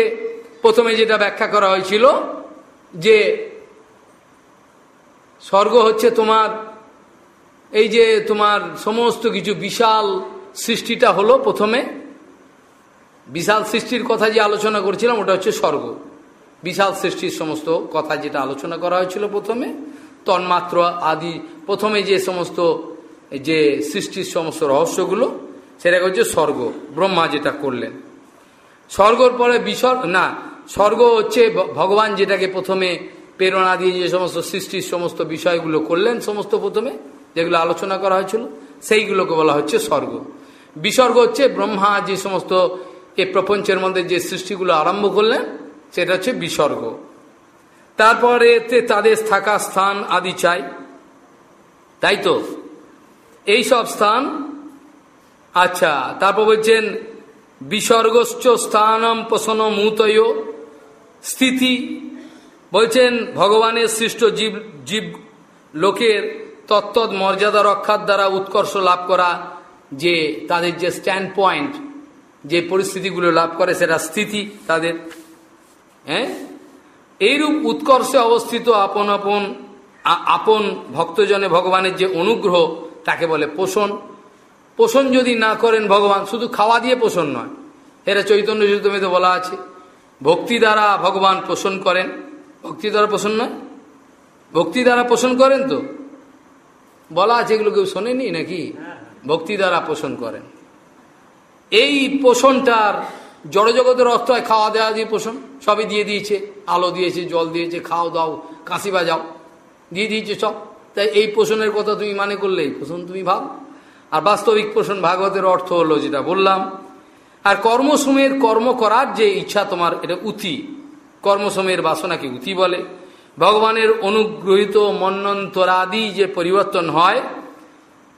প্রথমে যেটা ব্যাখ্যা করা হয়েছিল, যে স্বর্গ হচ্ছে তোমার, এই যে তোমার সমস্ত কিছু বিশাল সৃষ্টিটা হলো প্রথমে বিশাল সৃষ্টির কথা যে আলোচনা করেছিলাম, ওটা হচ্ছে স্বর্গ। বিশাল সৃষ্টির সমস্ত কথা যেটা আলোচনা করা হয়েছিল প্রথমে, তন্মাত্র আদি প্রথমে যে সমস্ত, যে সৃষ্টির সমস্ত রহস্যগুলো সেটা হচ্ছে স্বর্গ, ব্রহ্মা যেটা করলেন। স্বর্গর পরে বিসর্গ না, স্বর্গ হচ্ছে ভগবান যেটাকে প্রথমে প্রেরণা দিয়ে যে সমস্ত সৃষ্টির সমস্ত বিষয়গুলো করলেন, সমস্ত প্রথমে যেগুলো আলোচনা করা হয়েছিল, সেইগুলোকে বলা হচ্ছে স্বর্গ। বিসর্গ হচ্ছে ব্রহ্মা যে সমস্ত এ প্রপঞ্চের মধ্যে যে সৃষ্টিগুলো আরম্ভ করলেন, সেটা হচ্ছে বিসর্গ। তারপরে এতে তাদের থাকা স্থান আদি চাই। তাই তো? এই সব স্থান আচ্ছা তারপর বলছেন, বিসর্গশ্চ স্থানম পোষণ মুতয় স্থিতি। বলছেন, ভগবানের সৃষ্ট জীব জীব লোকের তত্ত্ব মর্যাদা রক্ষার দ্বারা উৎকর্ষ লাভ করা যে তাদের যে স্ট্যান্ড পয়েন্ট যে পরিস্থিতিগুলো লাভ করে, সেটা স্থিতি তাদের। হ্যাঁ? এইরূপ উৎকর্ষে অবস্থিত আপন আপন আপন ভক্তজনে ভগবানের যে অনুগ্রহ, তাকে বলে পোষণ। পোষণ যদি না করেন ভগবান, শুধু খাওয়া দিয়ে পোষণ নয়। এরা চৈতন্য চৈতন্যতে বলা আছে, ভক্তি দ্বারা ভগবান পোষণ করেন। ভক্তি দ্বারা পোষণ নয়? ভক্তি দ্বারা পোষণ করেন তো? বলা আছে, এগুলো কেউ শোনেনি নাকি? ভক্তি দ্বারা পোষণ করেন এই পোষণটার জড়জগতের অর্থ হয় খাওয়া দেওয়া দিয়ে পোষণ। সবই দিয়ে দিয়েছে, আলো দিয়েছে, জল দিয়েছে, খাও দাও, কাশি বাজাও, দিয়ে দিয়েছে সব। তাই এই পোষণের কথা তুমি মানে করলে এই পোষণ তুমি ভাব। আর বাস্তবিক পোষণ ভাগবতের অর্থ হলো যেটা বললাম, আর কর্মসময়ের কর্ম করার যে ইচ্ছা তোমার, এটা উতি। কর্মসময়ের বাসনাকে উতি বলে। ভগবানের অনুগ্রহিত মন্নন্তরাদি যে পরিবর্তন হয়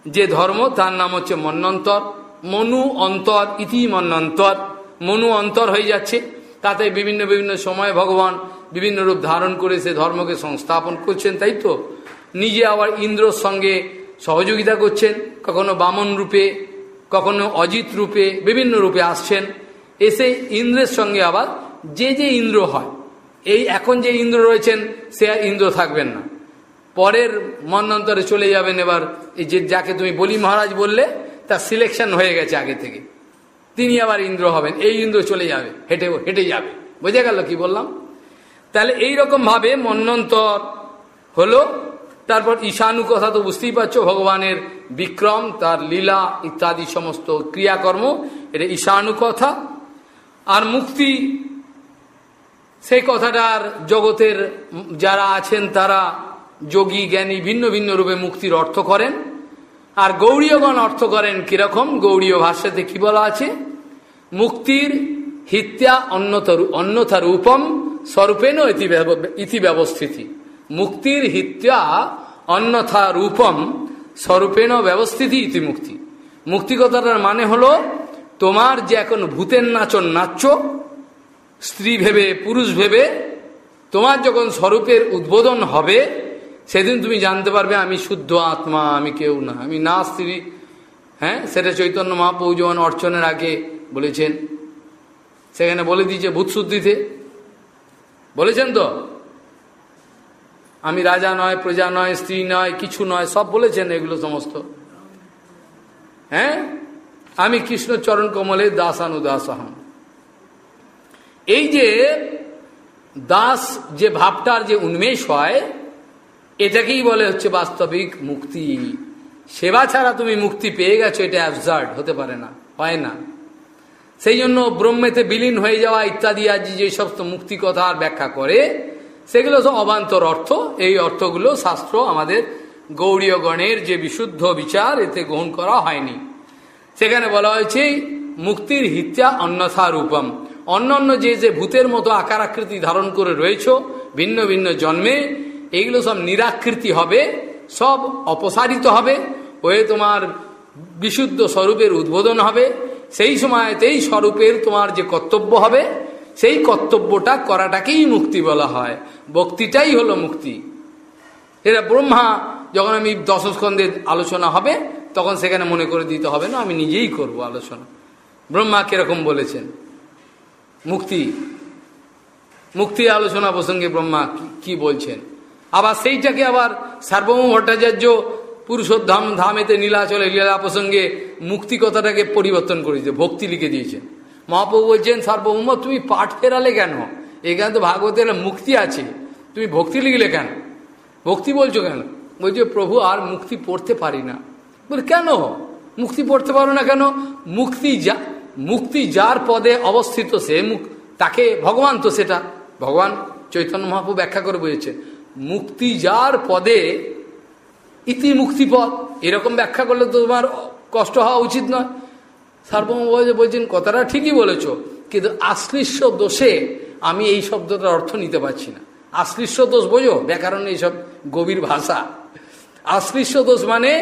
যে ধর্ম, তার নাম হচ্ছে মন্নন্তর। মনু অন্তর ইতি মন্নন্তর। মনু অন্তর হয়ে যাচ্ছে। তাতে বিভিন্ন বিভিন্ন সময় ভগবান বিভিন্ন রূপ ধারণ করে সে ধর্মকে সংস্থাপন করছেন, তাই তো? নিজে আবার ইন্দ্রর সঙ্গে সহযোগিতা করছেন। কখনো বামন রূপে, কখনো অজিত রূপে, বিভিন্ন রূপে আসছেন। এসে ইন্দ্রের সঙ্গে আবার যে যে ইন্দ্র হয়, এই এখন যে ইন্দ্র রয়েছেন, সে ইন্দ্র থাকবেন না। পরের মন্নন্তরে চলে যাবেন এবার। এই যে যাকে তুমি বলি মহারাজ বললে, তার সিলেকশন হয়ে গেছে আগে থেকে। তিনি আবার ইন্দ্র হবেন, এই ইন্দ্র চলে যাবে, হেঁটে হেঁটে যাবে। বোঝা গেল কি বললাম? তাহলে এই ভাবে মন্নন্তর হলো, তারপর ঈশানু কথা তো বুঝতেই পারছ, ভগবানের বিক্রম, তার লীলা ইত্যাদি সমস্ত ক্রিয়াকর্ম, এটা ঈশানু কথা। আর মুক্তি, সেই কথাটার জগতের যারা আছেন তারা যোগী জ্ঞানী ভিন্ন ভিন্ন রূপে মুক্তির অর্থ করেন। আর গৌরীয়গণ অর্থ করেন কীরকম? গৌরীয় ভাষ্যতে কি বলা আছে? মুক্তির হিত্যা অন্যতর অন্যথা রূপম স্বরূপেণ ইতি ব্যবস্থিতি। মুক্তির হিত্যা অন্যথা রূপম স্বরূপেণ ব্যবস্থিতি ইতি মুক্তি। মুক্তি কথাটার মানে হলো, তোমার যে এখন ভূতের নাচন নাচছ, স্ত্রী ভেবে, পুরুষ ভেবে, তোমার যখন স্বরূপের উদ্বোধন হবে সেদিন তুমি জানতে পারবে, আমি শুদ্ধ আত্মা, আমি কেউ না। আমি না স্ত্রী হ্যাঁ? সেটা চৈতন্য মহাপ্রভু যখন অর্চনের আগে বলেছেন। সেখানে বলে দিয়েছে ভূতশুদ্ধিতে বলেছেন তো? আমি রাজা নয়, প্রজা নয়, স্ত্রী নয়, কিছু নয়, সব বলেছেন এগুলো সমস্ত। হ্যাঁ? আমি কৃষ্ণ চরণ কমলের দাসানুদাসহম। এই যে দাস যে ভাবটার যে উন্মেষ হয় এটাকেই বলে হচ্ছে বাস্তবিক মুক্তি। সেবা ছাড়া তুমি মুক্তি পেয়ে গেছো, এটা অ্যাবজার্ড হতে পারে না, হয় না। সেই জন্য ব্রহ্মেতে বিলীন হয়ে যাওয়া ইত্যাদি আজ যে সমস্ত মুক্তি কথার ব্যাখ্যা করে, সেগুলো সব অবান্তর অর্থ। এই অর্থগুলো শাস্ত্র আমাদের গৌরীয় গণের যে বিশুদ্ধ বিচার, এতে গ্রহণ করা হয়নি। সেখানে বলা হয়েছে, মুক্তির হিত্যা অন্যথা রূপম অন্যান্য যে যে ভূতের মতো আকার আকৃতি ধারণ করে রয়েছ, ভিন্ন ভিন্ন জন্মে এইগুলো সব নিরাকৃতি হবে, সব অপসারিত হবে হয়ে তোমার বিশুদ্ধ স্বরূপের উদ্বোধন হবে, সেই সময়তেই স্বরূপের তোমার যে কর্তব্য হবে, সেই কর্তব্যটা করাটাকেই মুক্তি বলা হয়। ভক্তিটাই হলো মুক্তি। এটা ব্রহ্মা, যখন আমি দশস্কন্ধের আলোচনা হবে, তখন সেখানে মনে করে দিতে হবে, না, আমি নিজেই করব আলোচনা। ব্রহ্মা কীরকম বলেছেন? মুক্তি। মুক্তি আলোচনা প্রসঙ্গে ব্রহ্মা কি বলছেন? আবার সেইটাকে আবার সার্বভৌম ভট্টাচার্য পুরুষোদ্ধাম ধামেতে নীলাচলে লীলা প্রসঙ্গে মুক্তি কথাটাকে পরিবর্তন করেছে ভক্তি লিখে দিয়েছেন মহাপ্রভু বলছেন, সার্বভৌম, তুমি পাঠ ফেরালে কেন? এখানে তো ভাগবতের মুক্তি আছে। তুমি ভক্তি লিখলে কেন? ভক্তি বলছো কেন? বলছে, প্রভু, আর মুক্তি পড়তে পারি না। বলে, কেন? মুক্তি পড়তে পারো না কেন? মুক্তি যা, মুক্তি যার পদে অবস্থিত সে মুখ তাকে ভগবান তো সেটা। ভগবান চৈতন্য মহাপ্রভু ব্যাখ্যা করে বলেছে মুক্তি যার পদে, ইতি মুক্তিপদ এরকম ব্যাখ্যা করলে তো তোমার কষ্ট হওয়া উচিত নয়। সার্বভৌম বলছেন, কথাটা ঠিকই বলেছ, কিন্তু আশ্লিষ্য দোষে আমি এই শব্দটার অর্থ নিতে পারছি না। আশ্লিষ্য দোষ বোঝো, ব্যাকরণ এইসব গভীর ভাষা। আশ্লিষ্য দোষ মানে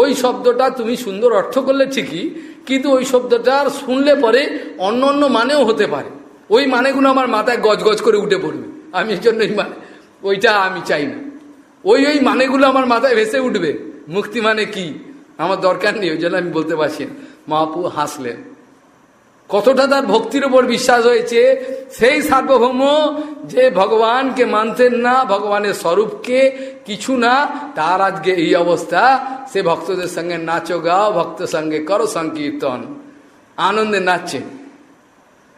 ওই শব্দটা তুমি সুন্দর অর্থ করলে ঠিকই, কিন্তু ওই শব্দটা শুনলে পরে অন্য অন্য মানেও হতে পারে। ওই মানেগুলো আমার মাথায় গজগজ করে উঠে পড়বে। আমি এই জন্য মানে ওইটা আমি চাই না। ওই ওই মানেগুলো আমার মাথায় ভেসে উঠবে। মুক্তি মানে কি? আমার দরকার নেই, ওই জন্য আমি বলতে পারছি মহাপু হাসলেন। কতটা তার ভক্তির উপর বিশ্বাস হয়েছে, সেই সার্বভৌম যে ভগবানকে মানতেন না, ভগবানের স্বরূপকে কিছু না, তার আজকে এই অবস্থা। সে ভক্তদের সঙ্গে নাচো গাও ভক্ত সঙ্গে করো সংকীর্তন। আনন্দে নাচছে।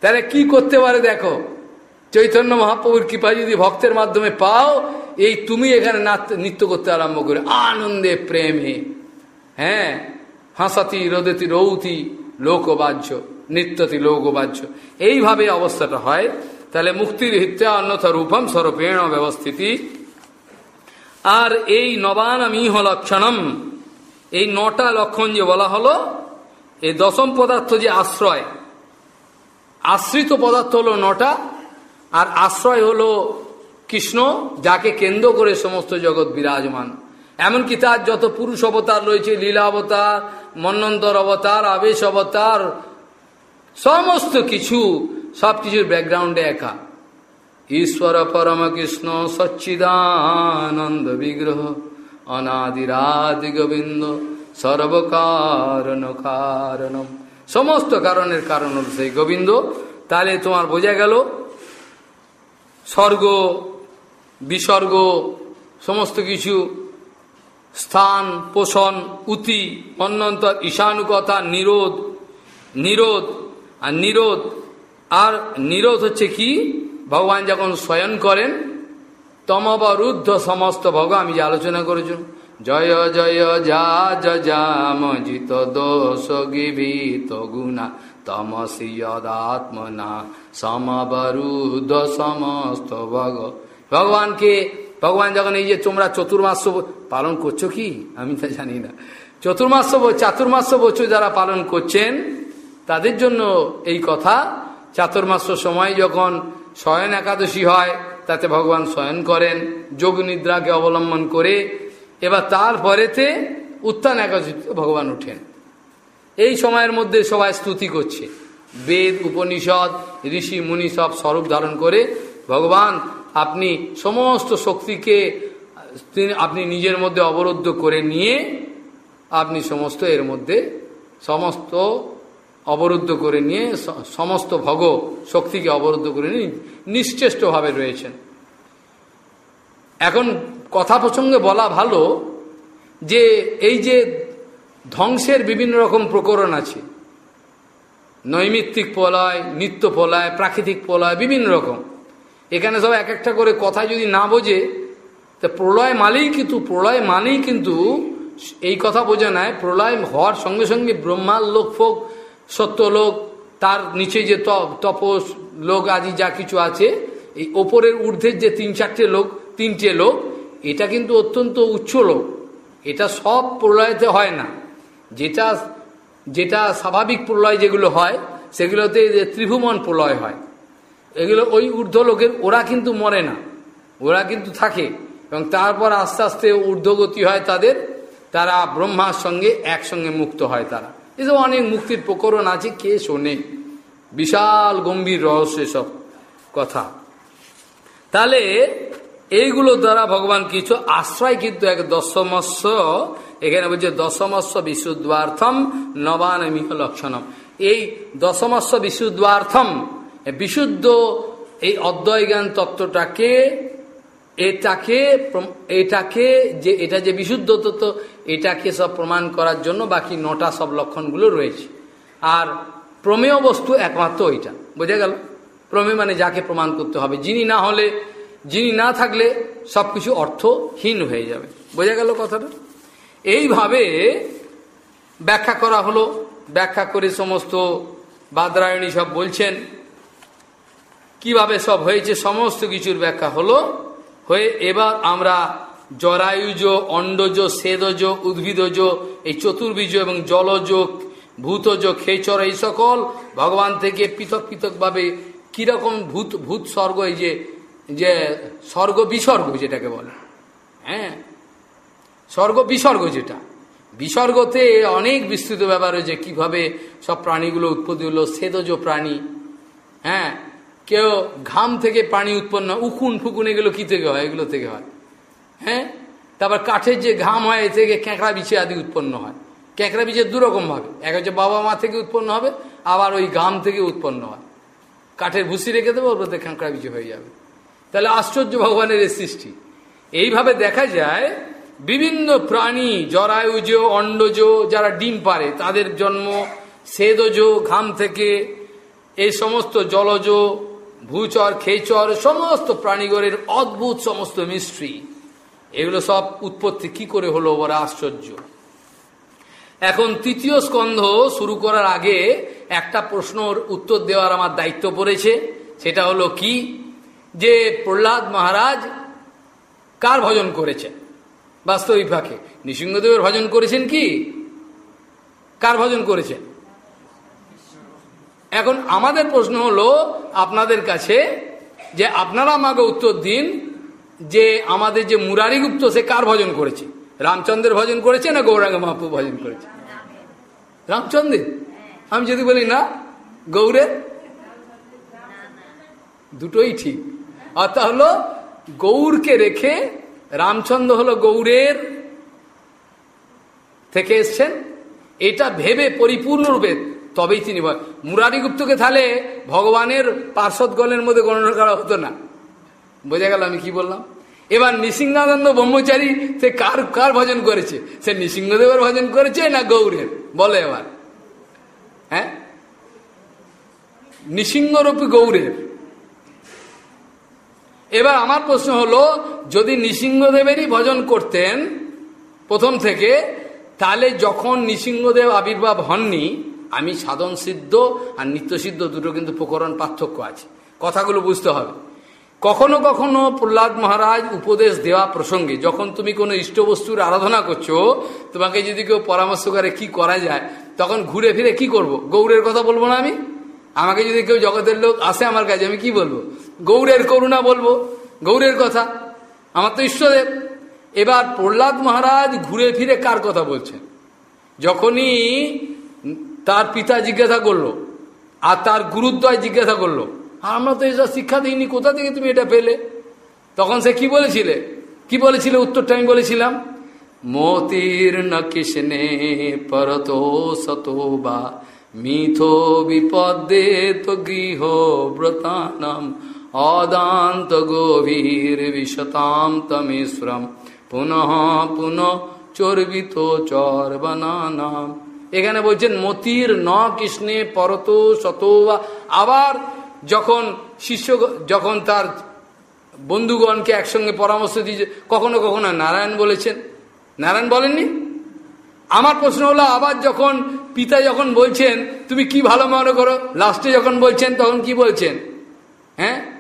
তাহলে কি করতে পারে দেখো? চৈতন্য মহাপ্রভুর কৃপা যদি ভক্তের মাধ্যমে পাও, এই তুমি এখানে নৃত্য করতে আরম্ভ করে। আনন্দে, প্রেমে। হ্যাঁ? হাসাতি, রোদেতি, রৌতি লোকবাহ্য নৃত্যতি লোকবাহ্য এইভাবে অবস্থাটা হয়। তাহলে মুক্তির হিত্যা অন্যথা রূপম স্বরূপেণ ব্যবস্থিতি। আর এই নবানামিহ লক্ষণম, এই নটা লক্ষণ যে বলা হলো, এই দশম পদার্থ যে আশ্রয়, আশ্রিত পদার্থ হলো নটা আর আশ্রয় হলো কৃষ্ণ, যাকে কেন্দ্র করে সমস্ত জগৎ বিরাজমান। এমনকি তার যত পুরুষ অবতার রয়েছে, লীলা অবতার, মন্নন্তর অবতার, আবেশ অবতার, সমস্ত কিছু, সব কিছুর ব্যাকগ্রাউন্ডে একা। ঈশ্বর পরম কৃষ্ণ সচ্চিদানন্দ বিগ্রহ, অনাদিরাদি গোবিন্দ সর্বকারণ কারণম সমস্ত কারণের কারণ হল সেই গোবিন্দ। তাহলে তোমার বোঝা গেল স্বর্গ বিসর্গ সমস্ত কিছু স্থান পোষণ উতি অন্যন্তর ঈশানুকতা নিরোধ নিরোধ আর নিরোধ আর নিরোধ হচ্ছে কি ভগবান যখন শয়ন করেন তমবরুদ্ধ সমস্ত ভগবান আমি যে আলোচনা করেছি জয় জয় যা যাম জিত দোষ গিভীত গুণা তমসি যদাত্মনা সমস্ত ভগ ভগবানকে ভগবান যখন এই যে তোমরা চতুর্মাস পালন করছ কি আমি তা জানি না চতুর্মাস চাতুর্মাস বছর যারা পালন করছেন তাদের জন্য এই কথা চাতুর্মাস সময় যখন শয়ন একাদশী হয়, তাতে ভগবান শয়ন করেন, যোগ নিদ্রাকে অবলম্বন করে। এবার তারপরেতে উত্থান একাদশীতে ভগবান উঠেন। এই সময়ের মধ্যে সবাই স্তুতি করছে। বেদ, উপনিষদ, ঋষি, মুনি সব স্বরূপ ধারণ করে, ভগবান, আপনি সমস্ত শক্তিকে আপনি নিজের মধ্যে অবরুদ্ধ করে নিয়ে আপনি সমস্ত এর মধ্যে সমস্ত অবরুদ্ধ করে নিয়ে সমস্ত ভগ শক্তিকে অবরুদ্ধ করে নিয়ে নিশ্চেষ্টভাবে রয়েছেন। এখন কথা প্রসঙ্গে বলা ভালো যে এই যে ধ্বংসের বিভিন্ন রকম প্রকরণ আছে। নৈমিত্তিক প্রলয় নিত্য প্রলয় প্রাকৃতিক প্রলয় বিভিন্ন রকম। এখানে সব এক একটা করে কথা যদি না বোঝে, তা প্রলয় মানেই কিন্তু, প্রলয় মানেই কিন্তু এই কথা বোঝা নেয় প্রলয় হওয়ার সঙ্গে সঙ্গে ব্রহ্মার লোক ফোক সত্যলোক তার নিচে যে তপস লোক, আদি যা কিছু আছে, এই ওপরের ঊর্ধ্বের যে তিন চারটে লোক, তিনটে লোক, এটা কিন্তু অত্যন্ত উচ্চ লোক। এটা সব প্রলয়তে হয় না। যেটা যেটা স্বাভাবিক প্রলয় যেগুলো হয়, সেগুলোতে যে ত্রিভুবন প্রলয় হয়, এগুলো ওই ঊর্ধ্ব লোকের ওরা কিন্তু মরে না। ওরা কিন্তু থাকে। এবং তারপর আস্তে আস্তে ঊর্ধ্বগতি হয় তাদের, তারা ব্রহ্মার সঙ্গে একসঙ্গে মুক্ত হয় তারা। এসব অনেক মুক্তির প্রকরণ আছে, কে শোনে? বিশাল গম্ভীর রহস্য সব কথা। তাহলে এইগুলো দ্বারা ভগবান কিছু আশ্রয় কিন্তু এক দশমস্য এখানে বলছে দশমস্য বিশুদ্ধার্থম নবানমিহ লক্ষণম। এই দশমস্য বিশুদ্ধার্থম বিশুদ্ধ এই অদ্বয় জ্ঞান তত্ত্বটাকে, এটাকে এটাকে যে, এটা যে বিশুদ্ধ তত্ত্ব, এটাকে সব প্রমাণ করার জন্য বাকি নটা সব লক্ষণগুলো রয়েছে। আর প্রমেয় বস্তু একমাত্র ওইটা, বোঝা গেল? প্রমেয় মানে যাকে প্রমাণ করতে হবে। যিনি না হলে, যিনি না থাকলে সব কিছু অর্থহীন হয়ে যাবে। বোঝা গেল কথাটা? এইভাবে ব্যাখ্যা করা হলো। ব্যাখ্যা করে সমস্ত বাদরায়ণী সব বলছেন, কীভাবে সব হয়েছে সমস্ত কিছুর ব্যাখ্যা হলো। হয়ে এবার আমরা জরায়ুজ, অন্ডজ, সেদজ, উদ্ভিদজ, এই চতুর্বীজ এবং জলজ, ভূতজ, খেচর, এই সকল ভগবান থেকে পৃথক পৃথকভাবে কীরকম ভূত ভূত স্বর্গ, এই যে যে স্বর্গ বিসর্গ যেটাকে বলে। হ্যাঁ? স্বর্গ বিসর্গ যেটা। বিসর্গতে অনেক বিস্তৃত ব্যাপার হয়েছে কীভাবে সব প্রাণীগুলো উৎপত্তি হলো সেদজ প্রাণী হ্যাঁ? কেউ ঘাম থেকে প্রাণী উৎপন্ন উকুন ফুকুন এগুলো কী থেকে হয়? এগুলো থেকে হয় হ্যাঁ? তারপর কাঠের যে ঘাম হয়, এ থেকে ক্যাঁকড়া বিছে আদি উৎপন্ন হয়। ক্যাঁকড়া বিছে দুরকমভাবে এক হচ্ছে বাবা মা থেকে উৎপন্ন হবে, আবার ওই ঘাম থেকে উৎপন্ন হয়। কাঠের ভুসি রেখে দেবো, ওর ক্যাঁকড়া বিছে হয়ে যাবে। তাহলে আশ্চর্য ভগবানের এই সৃষ্টি। এইভাবে দেখা যায় বিভিন্ন প্রাণী জরায়ুজ অন্ডজ যারা ডিম পারে, তাদের জন্ম সেদজ ঘাম থেকে এই সমস্ত জলজ ভূচর, খেচর, সমস্ত প্রাণীগণের অদ্ভুত সমস্ত মিস্ট্রি এগুলো সব উৎপত্তি কি করে হলো বড় আশ্চর্য। এখন তৃতীয় স্কন্ধ শুরু করার আগে একটা প্রশ্নর উত্তর দেওয়ার আমার দায়িত্ব পড়েছে। সেটা হলো কি? যে প্রহ্লাদ মহারাজ কার ভজন করেছেন? বাস্তবিক ভাগে নৃসিংহদেবের ভজন করেছেন কি? কার ভজন করেছেন? এখন আমাদের প্রশ্ন হলো আপনাদের কাছে যে আপনারা আমাকে উত্তর দিন যে আমাদের যে মুরারিগুপ্ত, সে কার ভজন করেছে? রামচন্দ্রের ভজন করেছে না গৌরাঙ্গ মহাপু ভজন করেছে? রামচন্দ্রের আমি যদি বলি না, গৌরের? দুটোই ঠিক। অর্থাৎ হলো গৌরকে রেখে রামচন্দ্র হলো গৌরের থেকে এসছেন। এটা ভেবে পরিপূর্ণরূপে তবেই তিনি মুরারিগুপ্তকে তাহলে ভগবানের পার্শ্বদগণের মধ্যে গণনা করা হতো না। বোঝা গেল আমি কি বললাম? এবার নৃসিংহানন্দ ব্রহ্মচারী সে কার কার ভজন করেছে? সে নৃসিংহদেবের ভজন করেছে না গৌরের বলে এবার। হ্যাঁ? নৃসিংহরূপী গৌরের এবার আমার প্রশ্ন হলো, যদি নৃসিংহদেবেরই ভজন করতেন প্রথম থেকে, তাহলে যখন নৃসিংহদেব আবির্ভাব হননি, আমি সাধন সিদ্ধ আর নিত্য সিদ্ধ দুটো কিন্তু প্রকরণ পার্থক্য আছে। কথাগুলো বুঝতে হবে। কখনো কখনো প্রহ্লাদ মহারাজ উপদেশ দেওয়া প্রসঙ্গে, যখন তুমি কোনো ইষ্টবস্তুর আরাধনা করছ, তোমাকে যদি কেউ পরামর্শ করে কি করা যায়, তখন ঘুরে ফিরে কি করব? গৌরের কথা বলব না আমি? আমাকে যদি কেউ জগতের লোক আসে আমার কাছে, আমি কি বলব? গৌরের করুণা বলব, গৌরের কথা। আমার তো ইষ্টদেব এবার প্রহ্লাদ মহারাজ ঘুরে ফিরে কার কথা বলছেন? যখনই তার পিতা জিজ্ঞাসা করল, আর তার গুরুদ্বয় জিজ্ঞাসা করল আমরা তো এসব শিক্ষা দিইনি, কোথা থেকে তুমি এটা পেলে? তখন সে কি বলেছিলে? কি বলেছিলে? উত্তরটা আমি বলেছিলাম মতির ন পরত সত বা, মিথো বিপদে তো গৃহ ব্রতানম অদান্ত গভীর বিশতাম তমেশ্বরম পুনঃ পুনঃ চর্বিত চর্বনানাম এখানে বলছেন, মতির ন কৃষ্ণে পরত শত আবার যখন শিষ্য যখন তার বন্ধুগণকে একসঙ্গে পরামর্শ দিয়েছে, কখনো কখনো নারায়ণ বলেছেন। নারায়ণ বলেননি? আমার প্রশ্ন হলো, আবার যখন পিতা যখন বলছেন, তুমি কি ভালো মনে করো? লাস্টে যখন বলছেন, তখন কি বলছেন? হ্যাঁ?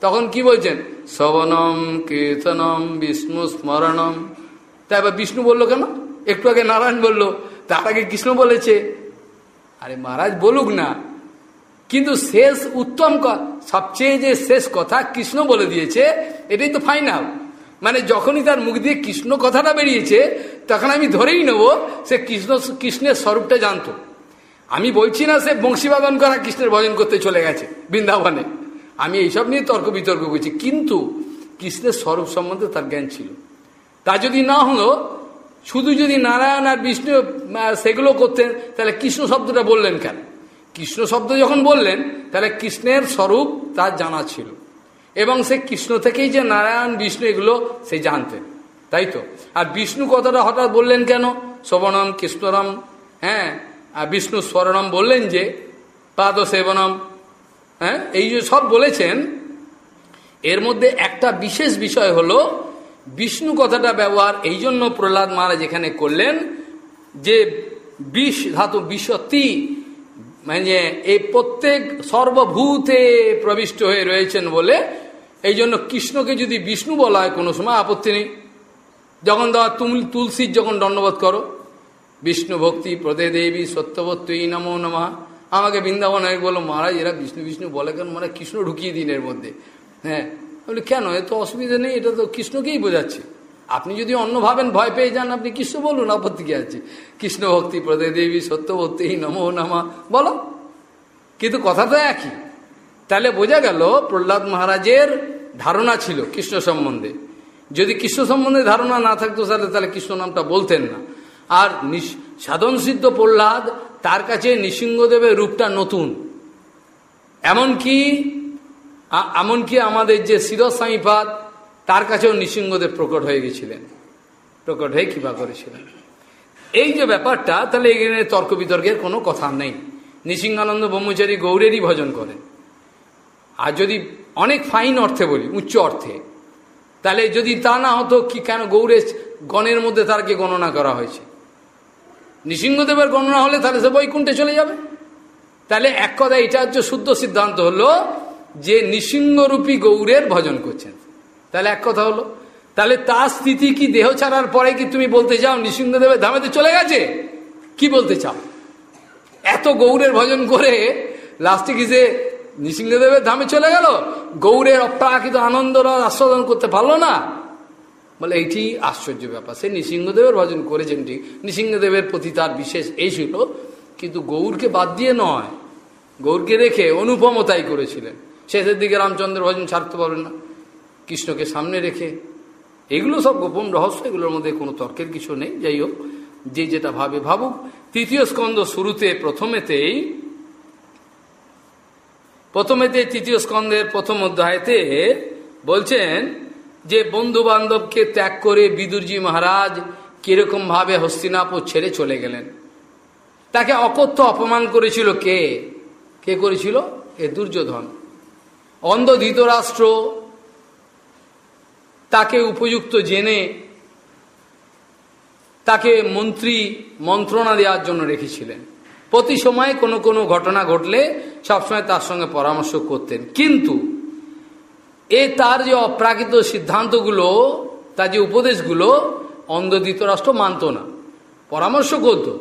তখন কি বলছেন? শ্রবণম কীর্তনম, বিষ্ণু স্মরণম। তাই এবার বিষ্ণু বলল কেন? একটু আগে নারায়ণ বলল, তার আগে কৃষ্ণ বলেছে। আরে মহারাজ, বলুক না। কিন্তু শেষ উত্তম সবচেয়ে যে শেষ কথা কৃষ্ণ বলে দিয়েছে, এটাই তো ফাইনাল মানে যখনই তার মুখ দিয়ে কৃষ্ণ কথাটা বেরিয়েছে, তখন আমি ধরেই নেব সে কৃষ্ণ, কৃষ্ণের স্বরূপটা জানতো। আমি বলছি না সে বংশীবাদন করা কৃষ্ণের ভজন করতে চলে গেছে বৃন্দাবনে। আমি এইসব নিয়ে তর্ক বিতর্ক করছি। কিন্তু কৃষ্ণের স্বরূপ সম্বন্ধে তার জ্ঞান ছিল। তা যদি না হলো, শুধু যদি নারায়ণ আর বিষ্ণু সেগুলো করতেন, তাহলে কৃষ্ণ শব্দটা বললেন কেন? কৃষ্ণ শব্দ যখন বললেন, তাহলে কৃষ্ণের স্বরূপ তার জানা ছিল। এবং সে কৃষ্ণ থেকেই যে নারায়ণ, বিষ্ণু এগুলো সে জানতেন। তাই তো? আর বিষ্ণু কথাটা হঠাৎ বললেন কেন? শবনম কৃষ্ণরম হ্যাঁ? আর বিষ্ণু স্বরণম বললেন যে পাদ সেবনম হ্যাঁ? এই যে সব বলেছেন, এর মধ্যে একটা বিশেষ বিষয় হলো বিষ্ণু কথাটা ব্যবহার, এই জন্য প্রহ্লাদ মহারাজ এখানে করলেন যে বিষ ধাতু বিষতি মানে এই প্রত্যেক সর্বভূতে প্রবিষ্ট হয়ে রয়েছেন বলে, এই জন্য কৃষ্ণকে যদি বিষ্ণু বলা হয়, কোনো সময় আপত্তি নেই। যখন দেওয়া তুমি তুলসীর যখন দণ্ডবোধ করো, বিষ্ণু ভক্তি প্রদে দেবী সত্যবত্তী নমো নমা। আমাকে বৃন্দাবন আমি বলল, মহারাজ, এরা বিষ্ণু বিষ্ণু বলে কেন? মানে কৃষ্ণ ঢুকিয়ে দিন এর মধ্যে। হ্যাঁ। বলি, কেন? এ তো অসুবিধা নেই, এটা তো কৃষ্ণকেই বোঝাচ্ছে। আপনি যদি অন্য ভাবেন ভয় পেয়ে যান, আপনি কৃষ্ণ বলুন, আপত্তি কি আছে। কৃষ্ণ ভক্তি প্রদে দেবী সত্যবর্তী নমো নামা। বলো। কিন্তু কথা তো একই। তাহলে বোঝা গেল, প্রহ্লাদ মহারাজের ধারণা ছিল কৃষ্ণ সম্বন্ধে। যদি কৃষ্ণ সম্বন্ধে ধারণা না থাকতো, তাহলে তাহলে কৃষ্ণ নামটা বলতেন না। আর সাধন সিদ্ধ প্রহ্লাদ তার কাছে নৃসিংহদেবের রূপটা নতুন। এমনকি এমনকি আমাদের যে শিরস্বামীপাদ তার কাছেও নৃসিংহদেব প্রকট হয়ে গেছিলেন। প্রকট হয়ে কৃপা করেছিলেন। এই যে ব্যাপারটা, তাহলে এখানে তর্ক বিতর্কের কোনো কথা নেই। নৃসিংহানন্দ ব্রহ্মচারী গৌরেরই ভজন করেন। আর যদি অনেক ফাইন অর্থে বলি, উচ্চ অর্থে, তাহলে যদি তা না হতো, কি কেন গৌরের গণের মধ্যে তারকে গণনা করা হয়েছে? নৃসিংহদেবের গণনা হলে তাহলে সে বৈকুণ্ঠে চলে যাবে। তাহলে এক কথা এটা হচ্ছে শুদ্ধ সিদ্ধান্ত হলো যে নৃসিংহরূপী গৌরের ভজন করছেন। তাহলে এক কথা হলো। তাহলে তার স্থিতি কি, দেহ ছাড়ার পরে কি তুমি বলতে চাও নৃসিংহদেবের ধামেতে চলে গেছে? কি বলতে চাও? এত গৌরের ভজন করে লাস্টে কি সে নৃসিংহদেবের ধামে চলে গেল? গৌরের অপ্রাকৃত আনন্দ আস্বাদন করতে পারল না। বলে, এইটি আশ্চর্য ব্যাপার। সে নৃসিংহদেবের ভজন করেছেন ঠিক নৃসিংহদেবের প্রতি তার বিশেষ এই ছিল, কিন্তু গৌরকে বাদ দিয়ে নয়। গৌরকে রেখে অনুপমতাই করেছিলেন। শেষের দিকে রামচন্দ্র ভজন ছাড়তে পারবেন না। কৃষ্ণকে সামনে রেখে। এগুলো সব গোপন রহস্য, এগুলোর মধ্যে কোনো তর্কের কিছু নেই। যাই হোক, যে যেটা ভাবে ভাবুক, তৃতীয় স্কন্ধ শুরুতে প্রথমেতেই প্রথমেতে তৃতীয় স্কন্ধের প্রথম অধ্যায়তে বলছেন যে বন্ধু বান্ধবকে ত্যাগ করে বিদুরজি মহারাজ কীরকম ভাবে হস্তিনাপুর ছেড়ে চলে গেলেন? তাকে অকথ্য অপমান করেছিল কে? কে করেছিল? এ দুর্যোধন। অন্ধ ধৃতরাষ্ট্র তাকে উপযুক্ত জেনে তাকে মন্ত্রী মন্ত্রণা দেওয়ার জন্য রেখেছিলেন। প্রতি সময় কোনো কোনো ঘটনা ঘটলে সবসময় তার সঙ্গে পরামর্শ করতেন। কিন্তু এ তার যে অপ্রাকৃত সিদ্ধান্তগুলো, তার যে উপদেশগুলো, অন্ধ ধৃতরাষ্ট্র মানত না। পরামর্শ করত,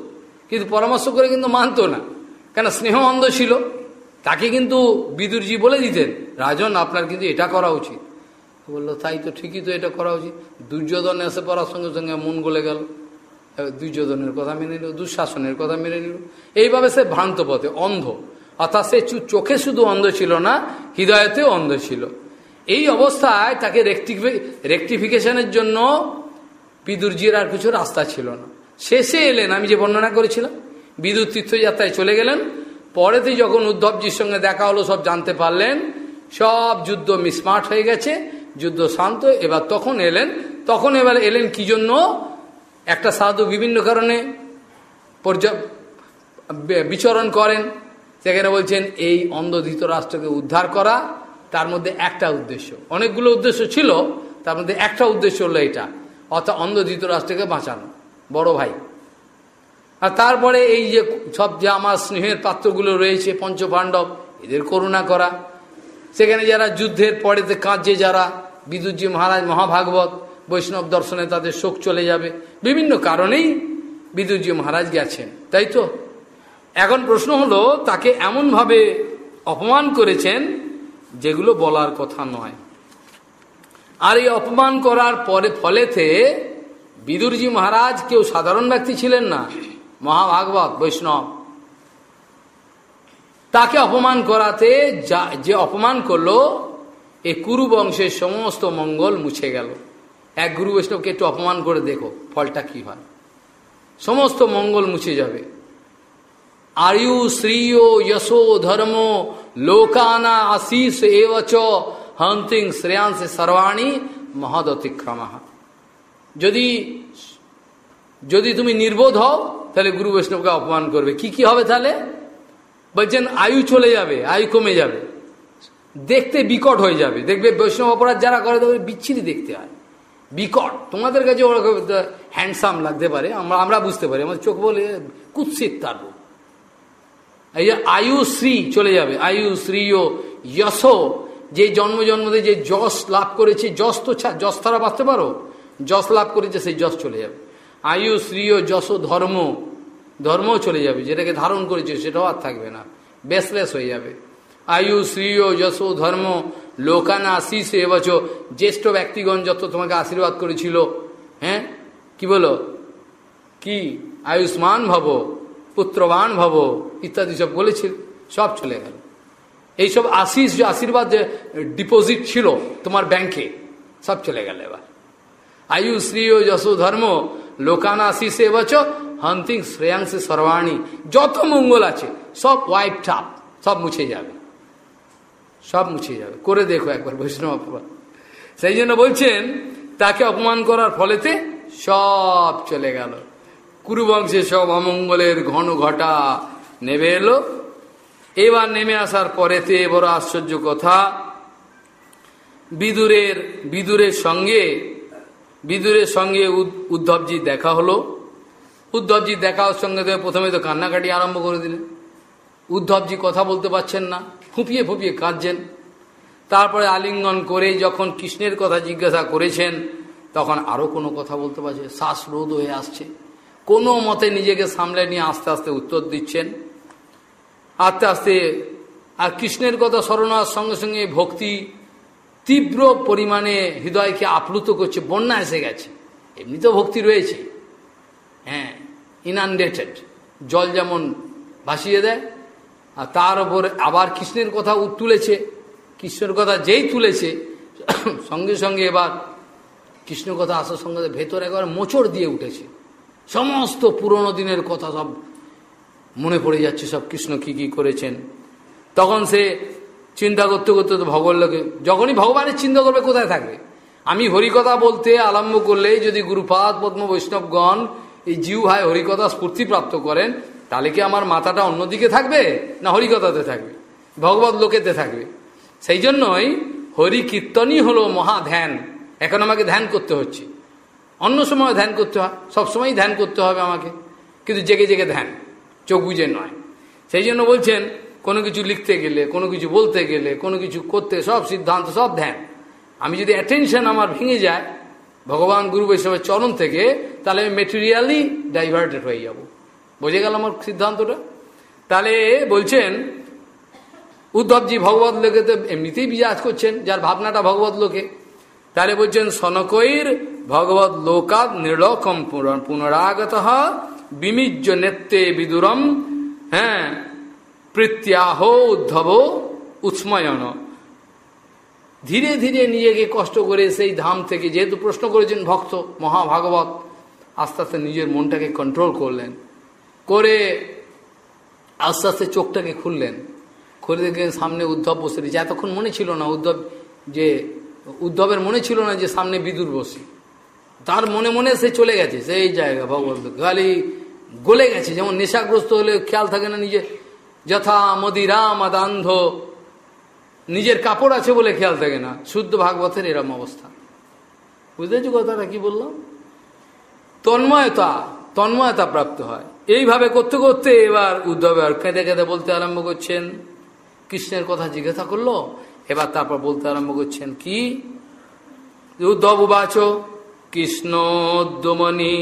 কিন্তু পরামর্শ করে কিন্তু মানত না। কেন স্নেহ অন্ধ ছিল, তাকে কিন্তু বিদুরজি বলে দিতেন, রাজন, আপনার কিন্তু এটা করা উচিত। বলল, তাই তো ঠিকই তো এটা করা উচিত। দুর্যোধন এসে পড়ার সঙ্গে সঙ্গে মন গলে গেল। দুর্যোধনের কথা মেনে নিল, দুঃশাসনের কথা মেনে নিল। এইভাবে সে ভ্রান্ত পথে, অন্ধ। অর্থাৎ সে চোখে শুধু অন্ধ ছিল না, হৃদয়তেও অন্ধ ছিল। এই অবস্থায় তাকে রেকটিফিকেশনের জন্য বিদুরজির আর কিছু রাস্তা ছিল না। শেষে এলেন, আমি যে বর্ণনা করেছিলাম বিদ্যুৎ তীর্থযাত্রায় চলে গেলেন, পরেতে যখন উদ্ধবজির সঙ্গে দেখা হলো, সব জানতে পারলেন, সব যুদ্ধ মিসমার্ট হয়ে গেছে, যুদ্ধ শান্ত, এবার তখন এলেন, তখন এবার এলেন কি জন্য? একটা সাধু বিভিন্ন কারণে বিচরণ করেন সেখানে বলছেন, এই অন্ধ রাষ্ট্রকে উদ্ধার করা তার মধ্যে একটা উদ্দেশ্য। অনেকগুলো উদ্দেশ্য ছিল, তার মধ্যে একটা উদ্দেশ্য হলো এটা, অর্থাৎ অন্ধ রাষ্ট্রকে বাঁচানো, বড় ভাই। আর তারপরে এই যে সব যে আমার স্নেহের পাত্রগুলো রয়েছে, পঞ্চপাণ্ডব, এদের করুণা করা। সেখানে যারা যুদ্ধের পরেতে কাঁদছে, যারা বিদ্যুৎজি মহারাজ, মহাভাগবত, বৈষ্ণব দর্শনে তাদের শোক চলে যাবে। বিভিন্ন কারণেই বিদ্যুৎজি মহারাজ গেছেন, তাই তো? এখন প্রশ্ন হলো, তাকে এমনভাবে অপমান করেছেন যেগুলো বলার কথা নয়। আর এই অপমান করার পরে, ফলেতে বিদুরজি মহারাজ কেউ সাধারণ ব্যক্তি ছিলেন না, মহাভাগবত, বৈষ্ণব। তাকে অপমান করাতে যা, যে অপমান করল, এ কুরু বংশের সমস্ত মঙ্গল মুছে গেল। এক গুরু বৈষ্ণবকে একটু অপমান করে দেখো, ফলটা কি হয়। সমস্ত মঙ্গল মুছে যাবে। আয়ু শ্রীয় যশো ধর্ম লোকানা আশিস এবচ হন্তিং শ্রেয়াংশ সর্বাণী মহদ অতিক্রম যদি যদি তুমি নির্বোধ হও তাহলে গুরু বৈষ্ণবকে অপমান করবে কি কি হবে তাহলে বলছেন আয়ু চলে যাবে আয়ু কমে যাবে দেখতে বিকট হয়ে যাবে দেখবে বৈষ্ণব অপরাধ যারা করে তবে বিচ্ছিরি দেখতে হয় বিকট তোমাদের কাছে ওরকম হ্যান্ডসাম লাগতে পারে আমরা আমরা বুঝতে পারি আমার চোখ বলে কুৎসিত তার রূপ এই যে আয়ু শ্রী চলে যাবে। আয়ু শ্রী ও যশ। যে জন্ম জন্মতে যে যশ লাভ করেছে, যশ তো ছা যশ তারা বাঁচতে পারো। যশ লাভ করেছে, সেই যশ চলে যাবে। আয়ু শ্রী ও যশ ধর্ম। ধর্মও চলে যাবে, যেটাকে ধারণ করেছে, সেটাও আর থাকবে না। বেসলেস হয়ে যাবে। আয়ু শ্রী ও যশ ধর্ম। লোকানা আশিস এবছ জ্যেষ্ঠ ব্যক্তিগণ যত তোমাকে আশীর্বাদ করেছিল হ্যাঁ? কি বলো? কি? আয়ুষ্মান ভব। পুত্রবান ভব, ইত্যাদি সব বলেছিল, সব চলে গেল। এইসব আশিস যে আশীর্বাদ যে ডিপোজিট ছিল তোমার ব্যাংকে সব চলে গেল এবার। আয়ু শ্রী ও যশো, ধর্ম, লোকানা, আশিসে বচ হন্তিং শ্রেয়াংশে, সর্বাণী, যত মঙ্গল আছে, সব ওয়াইপ টাপ সব মুছে যাবে। সব মুছে যাবে। করে দেখো একবার বৈষ্ণব সেই জন্য বলছেন, তাকে অপমান করার ফলেতে সব চলে গেল। কুরুবংশে সব অমঙ্গলের ঘন ঘটা নেমে এলো। এবার নেমে আসার পরেতে বড় আশ্চর্য কথা, বিদুরের বিদুরের সঙ্গে বিদুরের সঙ্গে উদ্ধবজি দেখা হলো। উদ্ধবজি দেখার সঙ্গে তো প্রথমে তো কান্নাকাটি আরম্ভ করে দিলেন। উদ্ধবজি কথা বলতে পারছেন না, ফুপিয়ে ফুপিয়ে কাঁদছেন। তারপরে আলিঙ্গন করে যখন কৃষ্ণের কথা জিজ্ঞাসা করেছেন, তখন আরও কোনো কথা বলতে পারছে, শ্বাসরোধ হয়ে আসছে। কোনো মতে নিজেকে সামলে নিয়ে আস্তে আস্তে উত্তর দিচ্ছেন। আস্তে আস্তে, আর কৃষ্ণের কথা স্মরণ হওয়ার সঙ্গে সঙ্গে ভক্তি তীব্র পরিমাণে হৃদয়কে আপ্লুত করছে, বন্যা এসে গেছে। এমনি তো ভক্তি রয়েছে। হ্যাঁ ইনান্ডেটেড জল যেমন ভাসিয়ে দেয়, আর তার ওপর আবার কৃষ্ণের কথা তুলেছে। কৃষ্ণের কথা যেই তুলেছে, সঙ্গে সঙ্গে এবার কৃষ্ণ কথা আসার সঙ্গে ভেতর একবার মোচড় দিয়ে উঠেছে। সমস্ত পুরনো দিনের কথা সব মনে পড়ে যাচ্ছে, সব কৃষ্ণ কি কি করেছেন। তখন সে চিন্তা করতে করতে তো ভগবানকে যখনই ভগবানের চিন্তা করবে কোথায় থাকবে? আমি হরিকথা বলতে আরম্ভ করলে যদি গুরুপাদ, পদ্ম, বৈষ্ণবগণ এই জিউ ভাই হরিকথা স্ফূর্তি প্রাপ্ত করেন, তাহলে কি আমার মাথাটা অন্যদিকে থাকবে না হরিকথাতে থাকবে? ভগবত লোকেতে থাকবে। সেই জন্যই হরি কীর্তনই হলো মহা ধ্যান। এখন আমাকে ধ্যান করতে হচ্ছে। অন্য সময় ধ্যান করতে হয়। সবসময়ই ধ্যান করতে হবে আমাকে। কিন্তু জেগে জেগে ধ্যান, চোখ বুঝে নয়। সেই জন্য বলছেন, কোনো কিছু লিখতে গেলে, কোনো কিছু বলতে গেলে, কোনো কিছু করতে, সব সিদ্ধান্ত, সব ধ্যান। আমি যদি অ্যাটেনশন আমার ভেঙে যায়, ভগবান গুরু বৈষ্ণবের চরণ থেকে, তাহলে আমি মেটেরিয়ালি ডাইভার্টেড হয়ে যাব। বোঝে গেল আমার সিদ্ধান্তটা? তাহলে বলছেন, উদ্ধবজি ভগবত লোকে তো এমনিতেই বিরাজ করছেন, যার ভাবনাটা ভগবত লোকে। তাহলে বলছেন, সনকৈর ভগবত লোকাত নির্লকম পুনরাগত বিমিজ্য নেত্রে বিদুরম হ্যাঁ প্রত্যাহ উদ্ধব উৎসময়ন। ধীরে ধীরে নিজেকে কষ্ট করে সেই ধাম থেকে যেহেতু প্রশ্ন করেছেন ভক্ত, মহাভাগবত, আস্তে আস্তে নিজের মনটাকে কন্ট্রোল করলেন। করে আস্তে আস্তে চোখটাকে খুললেন। খুলে দেখলেন সামনে উদ্ধব বসে রয়েছে। এতক্ষণ মনে ছিল না উদ্ধব যে উদ্ধবের মনে ছিল না যে সামনে বিদুর বসি। তার মনে মনে সে চলে গেছে। সেই জায়গা ভগবত খালি গলে গেছে। যেমন নেশাগ্রস্ত হলে খেয়াল থাকে না নিজে যথা মদিরা মাদান্ধ নিজের কাপড় আছে বলে খেয়াল থাকে না। শুদ্ধ ভাগবতের এরম অবস্থা। বুঝতেছো কথাটা কি বললাম তন্ময়তা তন্ময়তা প্রাপ্ত হয়। এইভাবে করতে করতে এবার উদ্ধব আর কেঁদে কেঁদে বলতে আরম্ভ করছেন। কৃষ্ণের কথা জিজ্ঞাসা করল। এবার তারপর বলতে আরম্ভ করছেন কি? উদ্ধব বাচ কৃষ্ণোদ্যমনি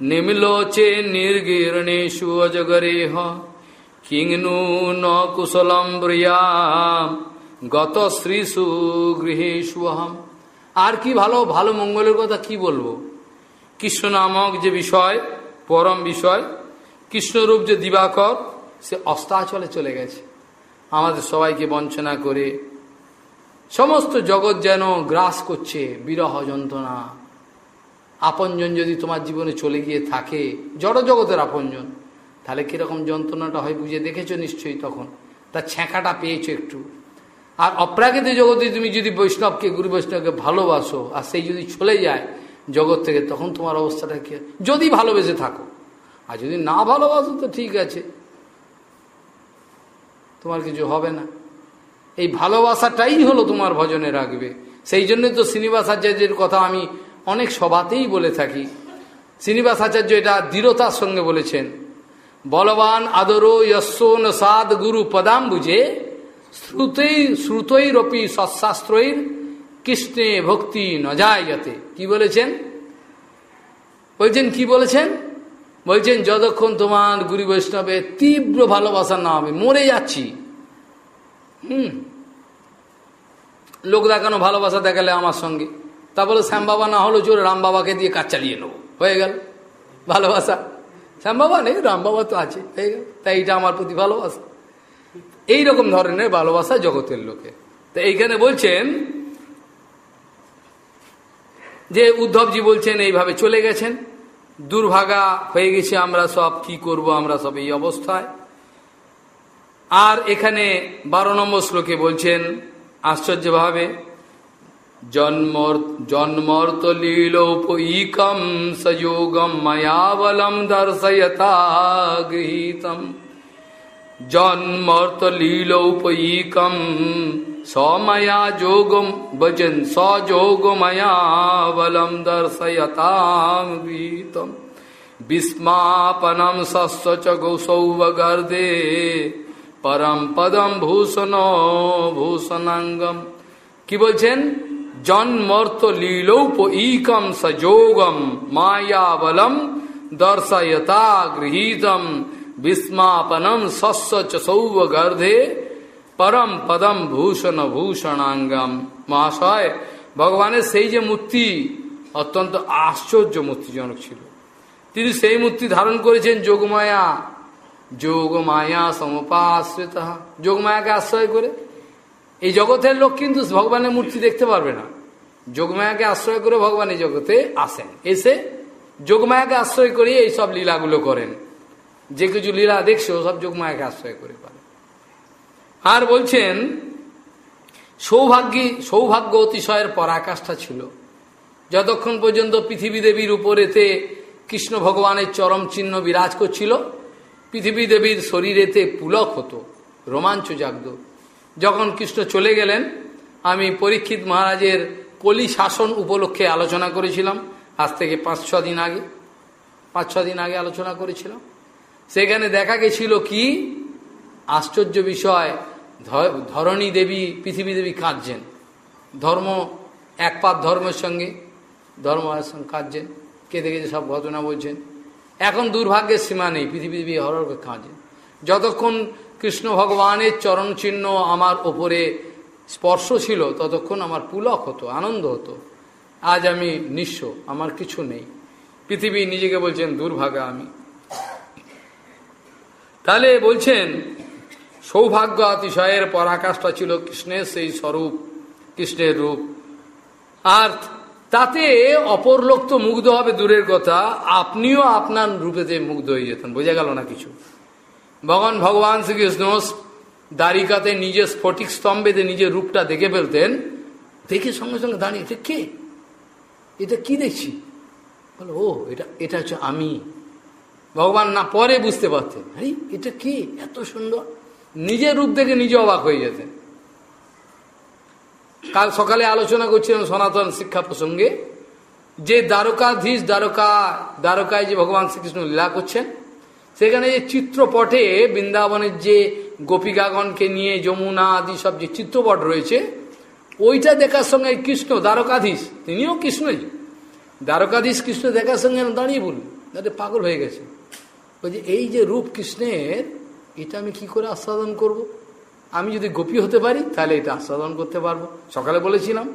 নিমিলোচে নির্গীর্ণেশু অজগরেহ, কিংনু ন কুশলম গত শ্রীসু গৃহেশু আর কি ভালো ভালো মঙ্গলের কথা কি বলব? কৃষ্ণ নামক যে বিষয়, পরম বিষয় কৃষ্ণরূপ যে দিবাকর, সে অস্তাচলে চলে গেছে। আমাদের সবাইকে বঞ্চনা করে সমস্ত জগৎ যেন গ্রাস করছে, বিরহ যন্ত্রণা। আপনজন যদি তোমার জীবনে চলে গিয়ে থাকে, জড় জগতের আপনজন, তাহলে কীরকম যন্ত্রণাটা হয় বুঝে দেখেছ নিশ্চয়ই তখন? তার ছ্যাঁকাটা পেয়েছ একটু। আর অপ্রাকৃতিক জগতে তুমি যদি বৈষ্ণবকে, গুরু বৈষ্ণবকে ভালোবাসো, আর সেই যদি চলে যায় জগৎ থেকে, তখন তোমার অবস্থাটা কি? যদি ভালোবেসে থাকো। আর যদি না ভালোবাসো, তো ঠিক আছে। তোমার কিছু হবে না। এই ভালোবাসাটাই হলো তোমার ভজনে রাখবে। সেই জন্য তো শ্রীনিবাস আচার্যের কথা আমি অনেক সভাতেই বলে থাকি। শ্রীনিবাস আচার্য এটা দৃঢ়তার সঙ্গে বলেছেন, বলবান আদরো যশোন সাদ গুরু পদাম বুঝে, শ্রুতই, শ্রুতৈরপি সৎশাস্ত্রৈর কৃষ্ণে ভক্তি ন যায় যাতে কি বলেছেন? বলছেন, কি বলেছেন? বলছেন, যতক্ষণ তোমার গুরু বৈষ্ণবের তীব্র ভালোবাসা না হবে, মরে যাচ্ছি। হুম। লোক দেখানো ভালোবাসা দেখালে আমার সঙ্গে। তা তারপরে শ্যাম বাবা না হলো চোর রাম বাবাকে দিয়ে কাজ চালিয়ে নেব। হয়ে গেল ভালোবাসা। শ্যাম বাবা নেই, রাম বাবা তো আছে, হয়ে গেল। তাই এইটা আমার প্রতি ভালোবাসা। এই রকম ধরনের ভালোবাসা জগতের লোকে। তো এইখানে বলছেন যে, উদ্ধবজি বলছেন, এইভাবে চলে গেছেন। দুর্ভাগা হয়ে গেছে আমরা সব, কি করব আমরা সব এই অবস্থায়? আর এখানে বারো নম্বর শ্লোকে বলছেন, আশ্চর্যভাবে, জন্মর জন্মর্ত লীলোপঈকম সযোগম মায়াবলম দর্শয়তা গৃহীতম জন্মর্ত লীলোপঈকম সময়া যোগম ভজন সযোগময়াবলম দর্শয়তাম গৃহীতম বিস্মাপনম সস্ব চ গৌসৌবগর্দে পরম পদম ভূষণ ভূষণাঙ্গম। কি বলছেন? জন্মর্ত লীলৌপ ইকম সযোগম মায়াবলম দর্শয়তা গৃহীতম বিস্মাপনম শস্য চ সৌবগর্ধে পরম পদম ভূষণ ভূষণাঙ্গম। মহাশয়, ভগবানের সেই যে মূর্তি অত্যন্ত আশ্চর্য মূর্তিজনক ছিল। তিনি সেই মূর্তি ধারণ করেছেন যোগমায়া। যোগমায়া সমপাশ্রিত যোগমায়াকে আশ্রয় করে। এই জগতের লোক কিন্তু ভগবানের মূর্তি দেখতে পারবে না। যোগমায়াকে আশ্রয় করে ভগবান এই জগতে আসেন। এসে যোগমায়াকে আশ্রয় করে এই সব লীলাগুলো করেন। যে কিছু লীলা দেখছ সব যোগমায়াকে আশ্রয় করে পারে আর বলছেন, সৌভাগ্যী, সৌভাগ্য অতিশয়ের পরাকাষ্ঠা ছিল। যতক্ষণ পর্যন্ত পৃথিবী দেবীর উপরেতে কৃষ্ণ ভগবানের চরম চিহ্ন বিরাজ করছিল পৃথিবী দেবীর শরীরেতে পুলক হতো, রোমাঞ্চ জাগত। যখন কৃষ্ণ চলে গেলেন, আমি পরীক্ষিত মহারাজের কলি শাসন উপলক্ষে আলোচনা করেছিলাম। আজ থেকে পাঁচ, ছ দিন আগে, পাঁচ, ছ দিন আগে আলোচনা করেছিলাম। সেখানে দেখা গেছিল কি, আশ্চর্য বিষয় ধরণী দেবী, পৃথিবী দেবী কাঁদছেন। ধর্ম একপাত ধর্মের সঙ্গে ধর্ম কাঁদছেন। কেঁদে কেঁদে সব ঘটনা বলছেন। এখন দুর্ভাগ্যের সীমা নেই, পৃথিবী হরর কাঁদছেন যতক্ষণ কৃষ্ণ ভগবানের চরণ চিহ্ন আমার ওপরে স্পর্শ ছিল, ততক্ষণ আমার পুলক হতো, আনন্দ হতো। আজ আমি নিঃস্ব, আমার কিছু নেই। পৃথিবী নিজেকে বলছেন, দুর্ভাগা আমি। তাহলে বলছেন, সৌভাগ্য অতিশয়ের পরাকাশটা ছিল কৃষ্ণের সেই স্বরূপ, কৃষ্ণের রূপ। আর তাতে অপর লোক তো মুগ্ধ হবে, দূরের কথা। আপনিও আপনার রূপেতে মুগ্ধ হয়ে যেতেন, বোঝা গেল না কিছু? ভগবান ভগবান শ্রীকৃষ্ণ দ্বারিকাতে নিজের স্ফটিক স্তম্ভেতে নিজের রূপটা দেখে ফেলতেন, দেখে সঙ্গে সঙ্গে দাঁড়িয়ে, এটা কে? এটা কি দেখছি? বলো, ও, এটা এটা হচ্ছে আমি। ভগবান না পরে বুঝতে পারতেন এটা কি? এত সুন্দর। নিজের রূপ দেখে নিজে অবাক হয়ে যেতেন। কাল সকালে আলোচনা করছিলাম সনাতন শিক্ষা প্রসঙ্গে। যে দ্বারকাধীশ, দ্বারকা, দ্বারকায় যে ভগবান শ্রীকৃষ্ণ লীলা করছেন, সেখানে যে চিত্রপটে বৃন্দাবনের যে গোপিকাগণকে নিয়ে যমুনা আদি সব যে চিত্রপট রয়েছে, ওইটা দেখার সঙ্গে কৃষ্ণ, দ্বারকাধীশ, তিনিও কৃষ্ণই। দ্বারকাধীশ কৃষ্ণ দেখার সঙ্গে দাঁড়িয়ে বলুন দাঁড়িয়ে পাগল হয়ে গেছে। বলছে, এই যে রূপ কৃষ্ণের, এটা আমি কি করে আস্বাদন করব। আমি যদি গোপী হতে পারি, তাহলে এটা আস্বাদন করতে পারব। সকালে বলেছিলাম।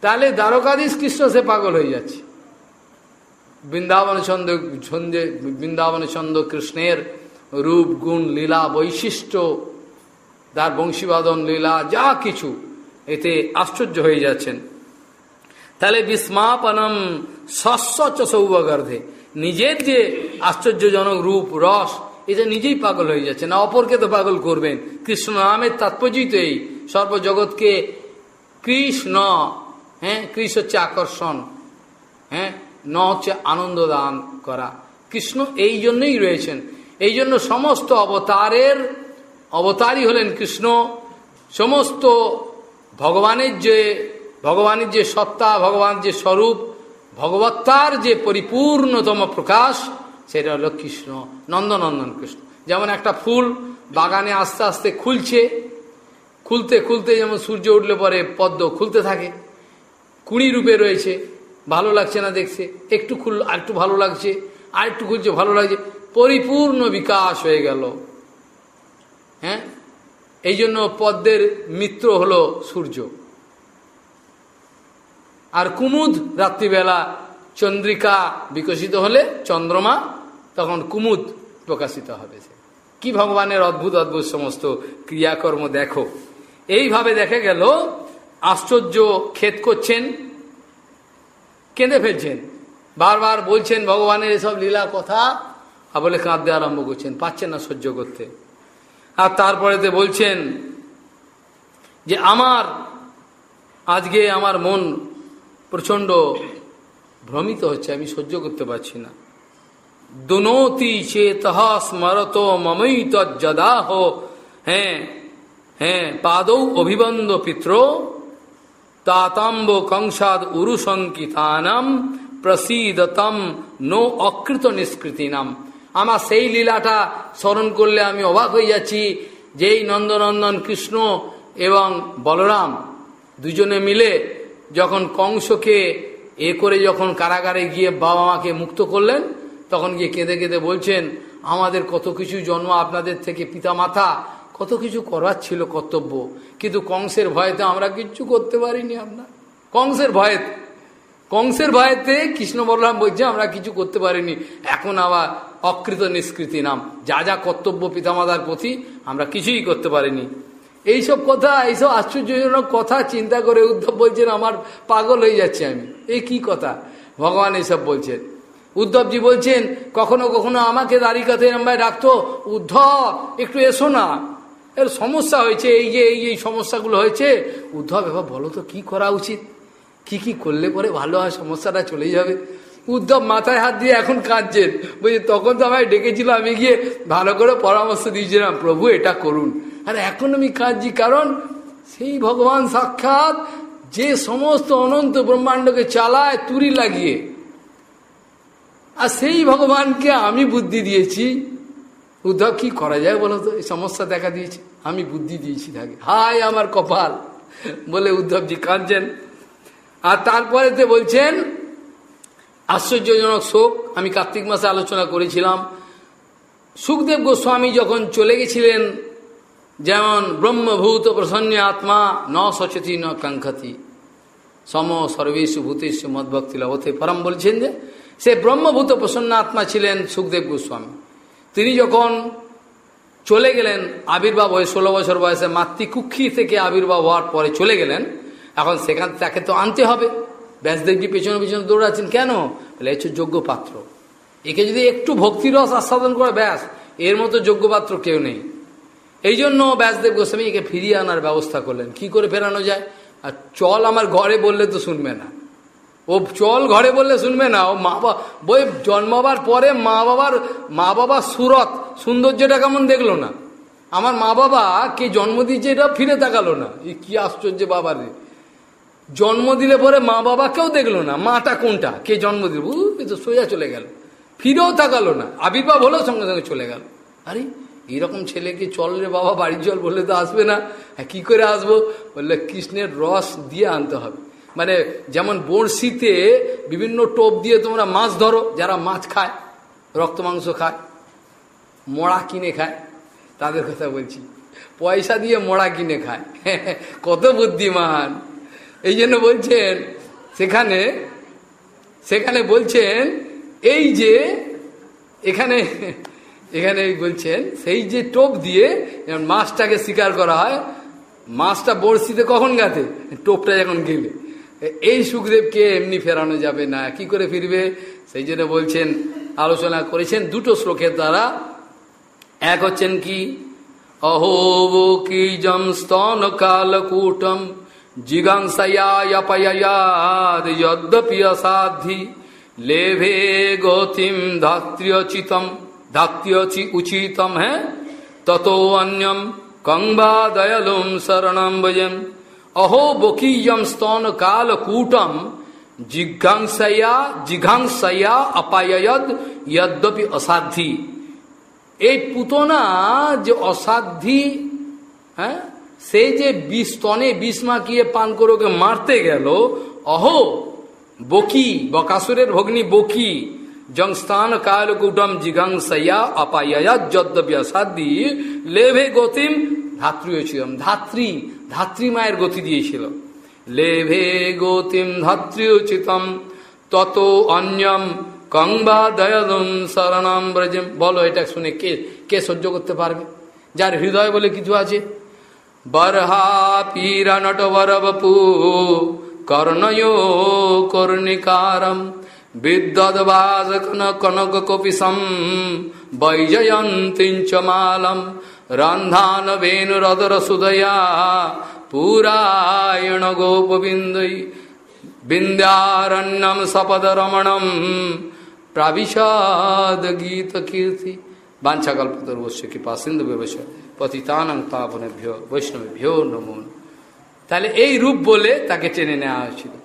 তাহলে দ্বারকাধীশ কৃষ্ণ সে পাগল হয়ে যাচ্ছে। বৃন্দাবন ছন্দ, ছন্দে, বৃন্দাবন ছন্দ কৃষ্ণের রূপ, গুণ, লীলা, বৈশিষ্ট্য, তার বংশীবাদন, লীলা, যা কিছু এতে আশ্চর্য হয়ে যাচ্ছেন। তাহলে বিস্মাপনম সস্বচ্ছ সৌবগর্ধে। নিজের যে আশ্চর্যজনক রূপ, রস এটা নিজেই পাগল হয়ে যাচ্ছে, না অপরকে তো পাগল করবেন। কৃষ্ণ নামের তাৎপর্যই তো এই সর্বজগৎকে কৃষ্ণ হ্যাঁ কৃষ্ণ হচ্ছে আকর্ষণ হ্যাঁ ন হচ্ছে আনন্দ দান করা। কৃষ্ণ এই জন্যই রয়েছেন। এই জন্য সমস্ত অবতারের, অবতারই হলেন কৃষ্ণ। সমস্ত ভগবানের যে ভগবানের যে সত্তা, ভগবানের যে স্বরূপ, ভগবত্তার যে পরিপূর্ণতম প্রকাশ সেটা হলো কৃষ্ণ, নন্দনন্দন কৃষ্ণ। যেমন একটা ফুল বাগানে আস্তে আস্তে খুলছে, খুলতে খুলতে যেমন সূর্য উঠলে পরে পদ্ম খুলতে থাকে, কুড়ি রূপে রয়েছে, ভালো লাগছে না দেখছে একটু খুল, আর একটু ভালো লাগছে, আর একটু খুলছে, ভালো লাগছে, পরিপূর্ণ বিকাশ হয়ে গেল। হ্যাঁ? এই জন্য পদ্মের মিত্র হলো সূর্য। আর কুমুদ রাত্রিবেলা চন্দ্রিকা বিকশিত হলে চন্দ্রমা তখন কুমুদ প্রকাশিত হবে কি ভগবানের অদ্ভুত অদ্ভুত সমস্ত ক্রিয়াকর্ম দেখো। এইভাবে দেখা গেল, আশ্চর্য ক্ষেত করছেন, কেঁদে ফেলছেন। বারবার বলছেন, ভগবানের এসব লীলা কথা? আর বলে কাঁদতে আরম্ভ করছেন, পাচ্ছেন না সহ্য করতে। আর তারপরেতে বলছেন যে, আমার, আজকে আমার মন প্রচণ্ড ভ্রমিত হচ্ছে, আমি সহ্য করতে পারছি না। দুনতি চেত স্মরত মমই তদাহ হ্যাঁ হ্যাঁ পাদৌ অভিবন্দ পিত্র তাতাম্ব কংসাদ উরুশঙ্কিতানাম প্রসিদতম নো অকৃত নিষ্কৃতিনাম আমার সেই লীলাটা স্মরণ করলে আমি অবাক হয়ে যাচ্ছি, যেই নন্দনন্দন কৃষ্ণ এবং বলরাম দুজনে মিলে যখন কংসকে এ করে যখন কারাগারে গিয়ে বাবা মাকে মুক্ত করলেন তখন গিয়ে কেঁদে কেঁদে বলছেন, আমাদের কত কিছু জন্ম আপনাদের থেকে পিতা মাতা কত কিছু করার ছিল কর্তব্য। কিন্তু কংসের ভয়েতে আমরা কিচ্ছু করতে পারিনি আপনার কংসের ভয়েতে কংসের ভয়েতে কৃষ্ণ বলরাম বলছে, আমরা কিছু করতে পারিনি। এখন আবার অকৃত নিষ্কৃতি নাম। যা যা কর্তব্য পিতামাতার প্রতি, আমরা কিছুই করতে পারিনি। এইসব কথা, এইসব আশ্চর্যজনক কথা চিন্তা করে উদ্ধব বলছেন, আমার পাগল হয়ে যাচ্ছে আমি। এই কি কথা? ভগবান এইসব বলছেন। উদ্ধবজি বলছেন, কখনো কখনো আমাকে দাঁড়িকাতে নাম্বায় ডাকতো উদ্ধব, একটু এসো না। এর সমস্যা হয়েছে, এই যে, এই এই সমস্যাগুলো হয়েছে। উদ্ধব, এবার বলো তো, কি করা উচিত? কি কি করলে পরে ভালো হয়, সমস্যাটা চলে যাবে। উদ্ধব মাথায় হাত দিয়ে এখন কাঁদছেন। বলছি, তখন তো আমায় ডেকেছিল, আমি গিয়ে ভালো করে পরামর্শ দিয়েছিলাম, প্রভু, এটা করুন। আর এখন আমি কাঁদছি, কারণ সেই ভগবান সাক্ষাৎ যে সমস্ত অনন্ত ব্রহ্মাণ্ডকে চালায় তুরি লাগিয়ে। আর সেই ভগবানকে আমি বুদ্ধি দিয়েছি। উদ্ধব, কি করা যায় বলো তো? এই সমস্যা দেখা দিয়েছে। আমি বুদ্ধি দিয়েছি তাকে। হাই আমার কপাল! বলে উদ্ধবজি কাঁদছেন। আর তারপরে তারপরেতে বলছেন, আশ্চর্যজনক শোক। আমি কার্তিক মাসে আলোচনা করেছিলাম। সুখদেব গোস্বামী যখন চলে গেছিলেন, যেমন ব্রহ্মভূত প্রসন্ন আত্মা ন সচেতি ন কাঙ্ক্ষতি। সম সর্বেশু ভূতেশু মদভক্তি লভতে। পরম বলছেন যে সে ব্রহ্মভূত প্রসন্ন আত্মা ছিলেন সুখদেব গোস্বামী। তিনি যখন চলে গেলেন, আবির্ভাব হয়ে ষোলো বছর বয়সে মাতৃকুক্ষি থেকে আবির্ভাব হওয়ার পরে চলে গেলেন, এখন সেখান তাকে তো আনতে হবে। ব্যাসদেবজি পেছনে পেছনে দৌড়াচ্ছেন? কেন? বলে হচ্ছে যোগ্য পাত্র। একে যদি একটু ভক্তিরস আস্বাদন করে, ব্যাস, এর মতো যোগ্য পাত্র কেউ নেই। এই জন্য ব্যাসদেব গোস্বামী একে ফিরিয়ে আনার ব্যবস্থা করলেন। কি করে ফেরানো যায়? আর চল আমার ঘরে বললে তো শুনবে না। ও চল ঘরে বললে শুনবে না। ও মা বাবা বই জন্মাবার পরে মা বাবার মা বাবার সুরত, সৌন্দর্যটা কেমন দেখল না। আমার মা বাবা কে জন্ম দিয়েছে এটা ফিরে তাকালো না। এই কি আশ্চর্য বাবার রে। জন্ম দিলে পরে মা বাবাকেও দেখল না। মাটা কোনটা? কে জন্ম দিল? এ তো সোজা চলে গেল। ফিরেও তাকালো না। আবির্ভাব হলো, সঙ্গে সঙ্গে চলে গেল। আরে এইরকম ছেলেকে চল রে বাবা, বাড়ির জল বললে তো আসবে না। হ্যাঁ কী করে আসব? বললে কৃষ্ণের রস দিয়ে আনতে হবে। মানে যেমন বড়শিতে বিভিন্ন টোপ দিয়ে তোমরা মাছ ধরো, যারা মাছ খায়, রক্ত মাংস খায়, মোড়া কিনে খায়, তাদের কথা বলছি। পয়সা দিয়ে মোড়া কিনে খায়। কত বুদ্ধিমান। এই জন্য বলছেন, সেখানে সেখানে বলছেন, এই যে, এখানে এখানে বলছেন, সেই যে টোপ দিয়ে মাছটাকে শিকার করা হয়, মাছটা বড়শিতে কখন গাতে টোপটা যখন গেলে। এই সুখদেবকে এমনি ফেরানো যাবে না। কি করে ফিরবে? সেই জন্য বলছেন, আলোচনা করেছেন দুটো শ্লোকের দ্বারা। এক হচ্ছেন কি, অহো কি স্তন কালকূটম জিগাংসয়াপয়াদ লেভে গতিম ধাত্র্যচিতম, ধাত্র্যচি উচিতম হ্যাঁ? ততো অন্যম কংবা দয়ালুম শরণম ভজন অহো বকীয়ম স্তন কালকূটম জিজ্ঞাংসয়া জিঘাংসয়া অপায়দ যদ্যপি অসাধ্যি এই পুতনা যে অসাধ্যি হ্যাঁ সে যে বিষ স্তনে বিষ মাখিয়ে পান করে ওকে মারতে গেল অহো বকি বকাসুরের ভগ্নী বকি জংস্থান কালকুটম জিগাংসয়া অপায়া যদ্যপি অসাধ্যি লেভে গতিম ছিলাম ধাত্রী ধাত্রী মায়ের গতি দিয়েছিল। লেভে গতিম ধাত্রীয়চিতম তত অন্যম কংবা দয়ালম শরণাম ব্রজম। বলো এটা শুনে কে কে সহ্য করতে পারবে? যার হৃদয় বলে কিছু আছে? বরহা পীরা নটবর বপু কর্ণয় কর্ণিকারম বিদ্যদ্বাজ কনক কপিসম, বৈজয়ন্তিঞ্চ মালম সপদরমণম প্রাবিশাদ গীত কীর্তি বাঞ্ছাকল্পতর্বশ্য কৃপা সিন্ধু ব্যবস পতিতানং পাবনেভ্য বৈষ্ণবেভ্যো নমো তাহলে এই রূপ বলে তাকে টেনে নেওয়া হয়েছিল।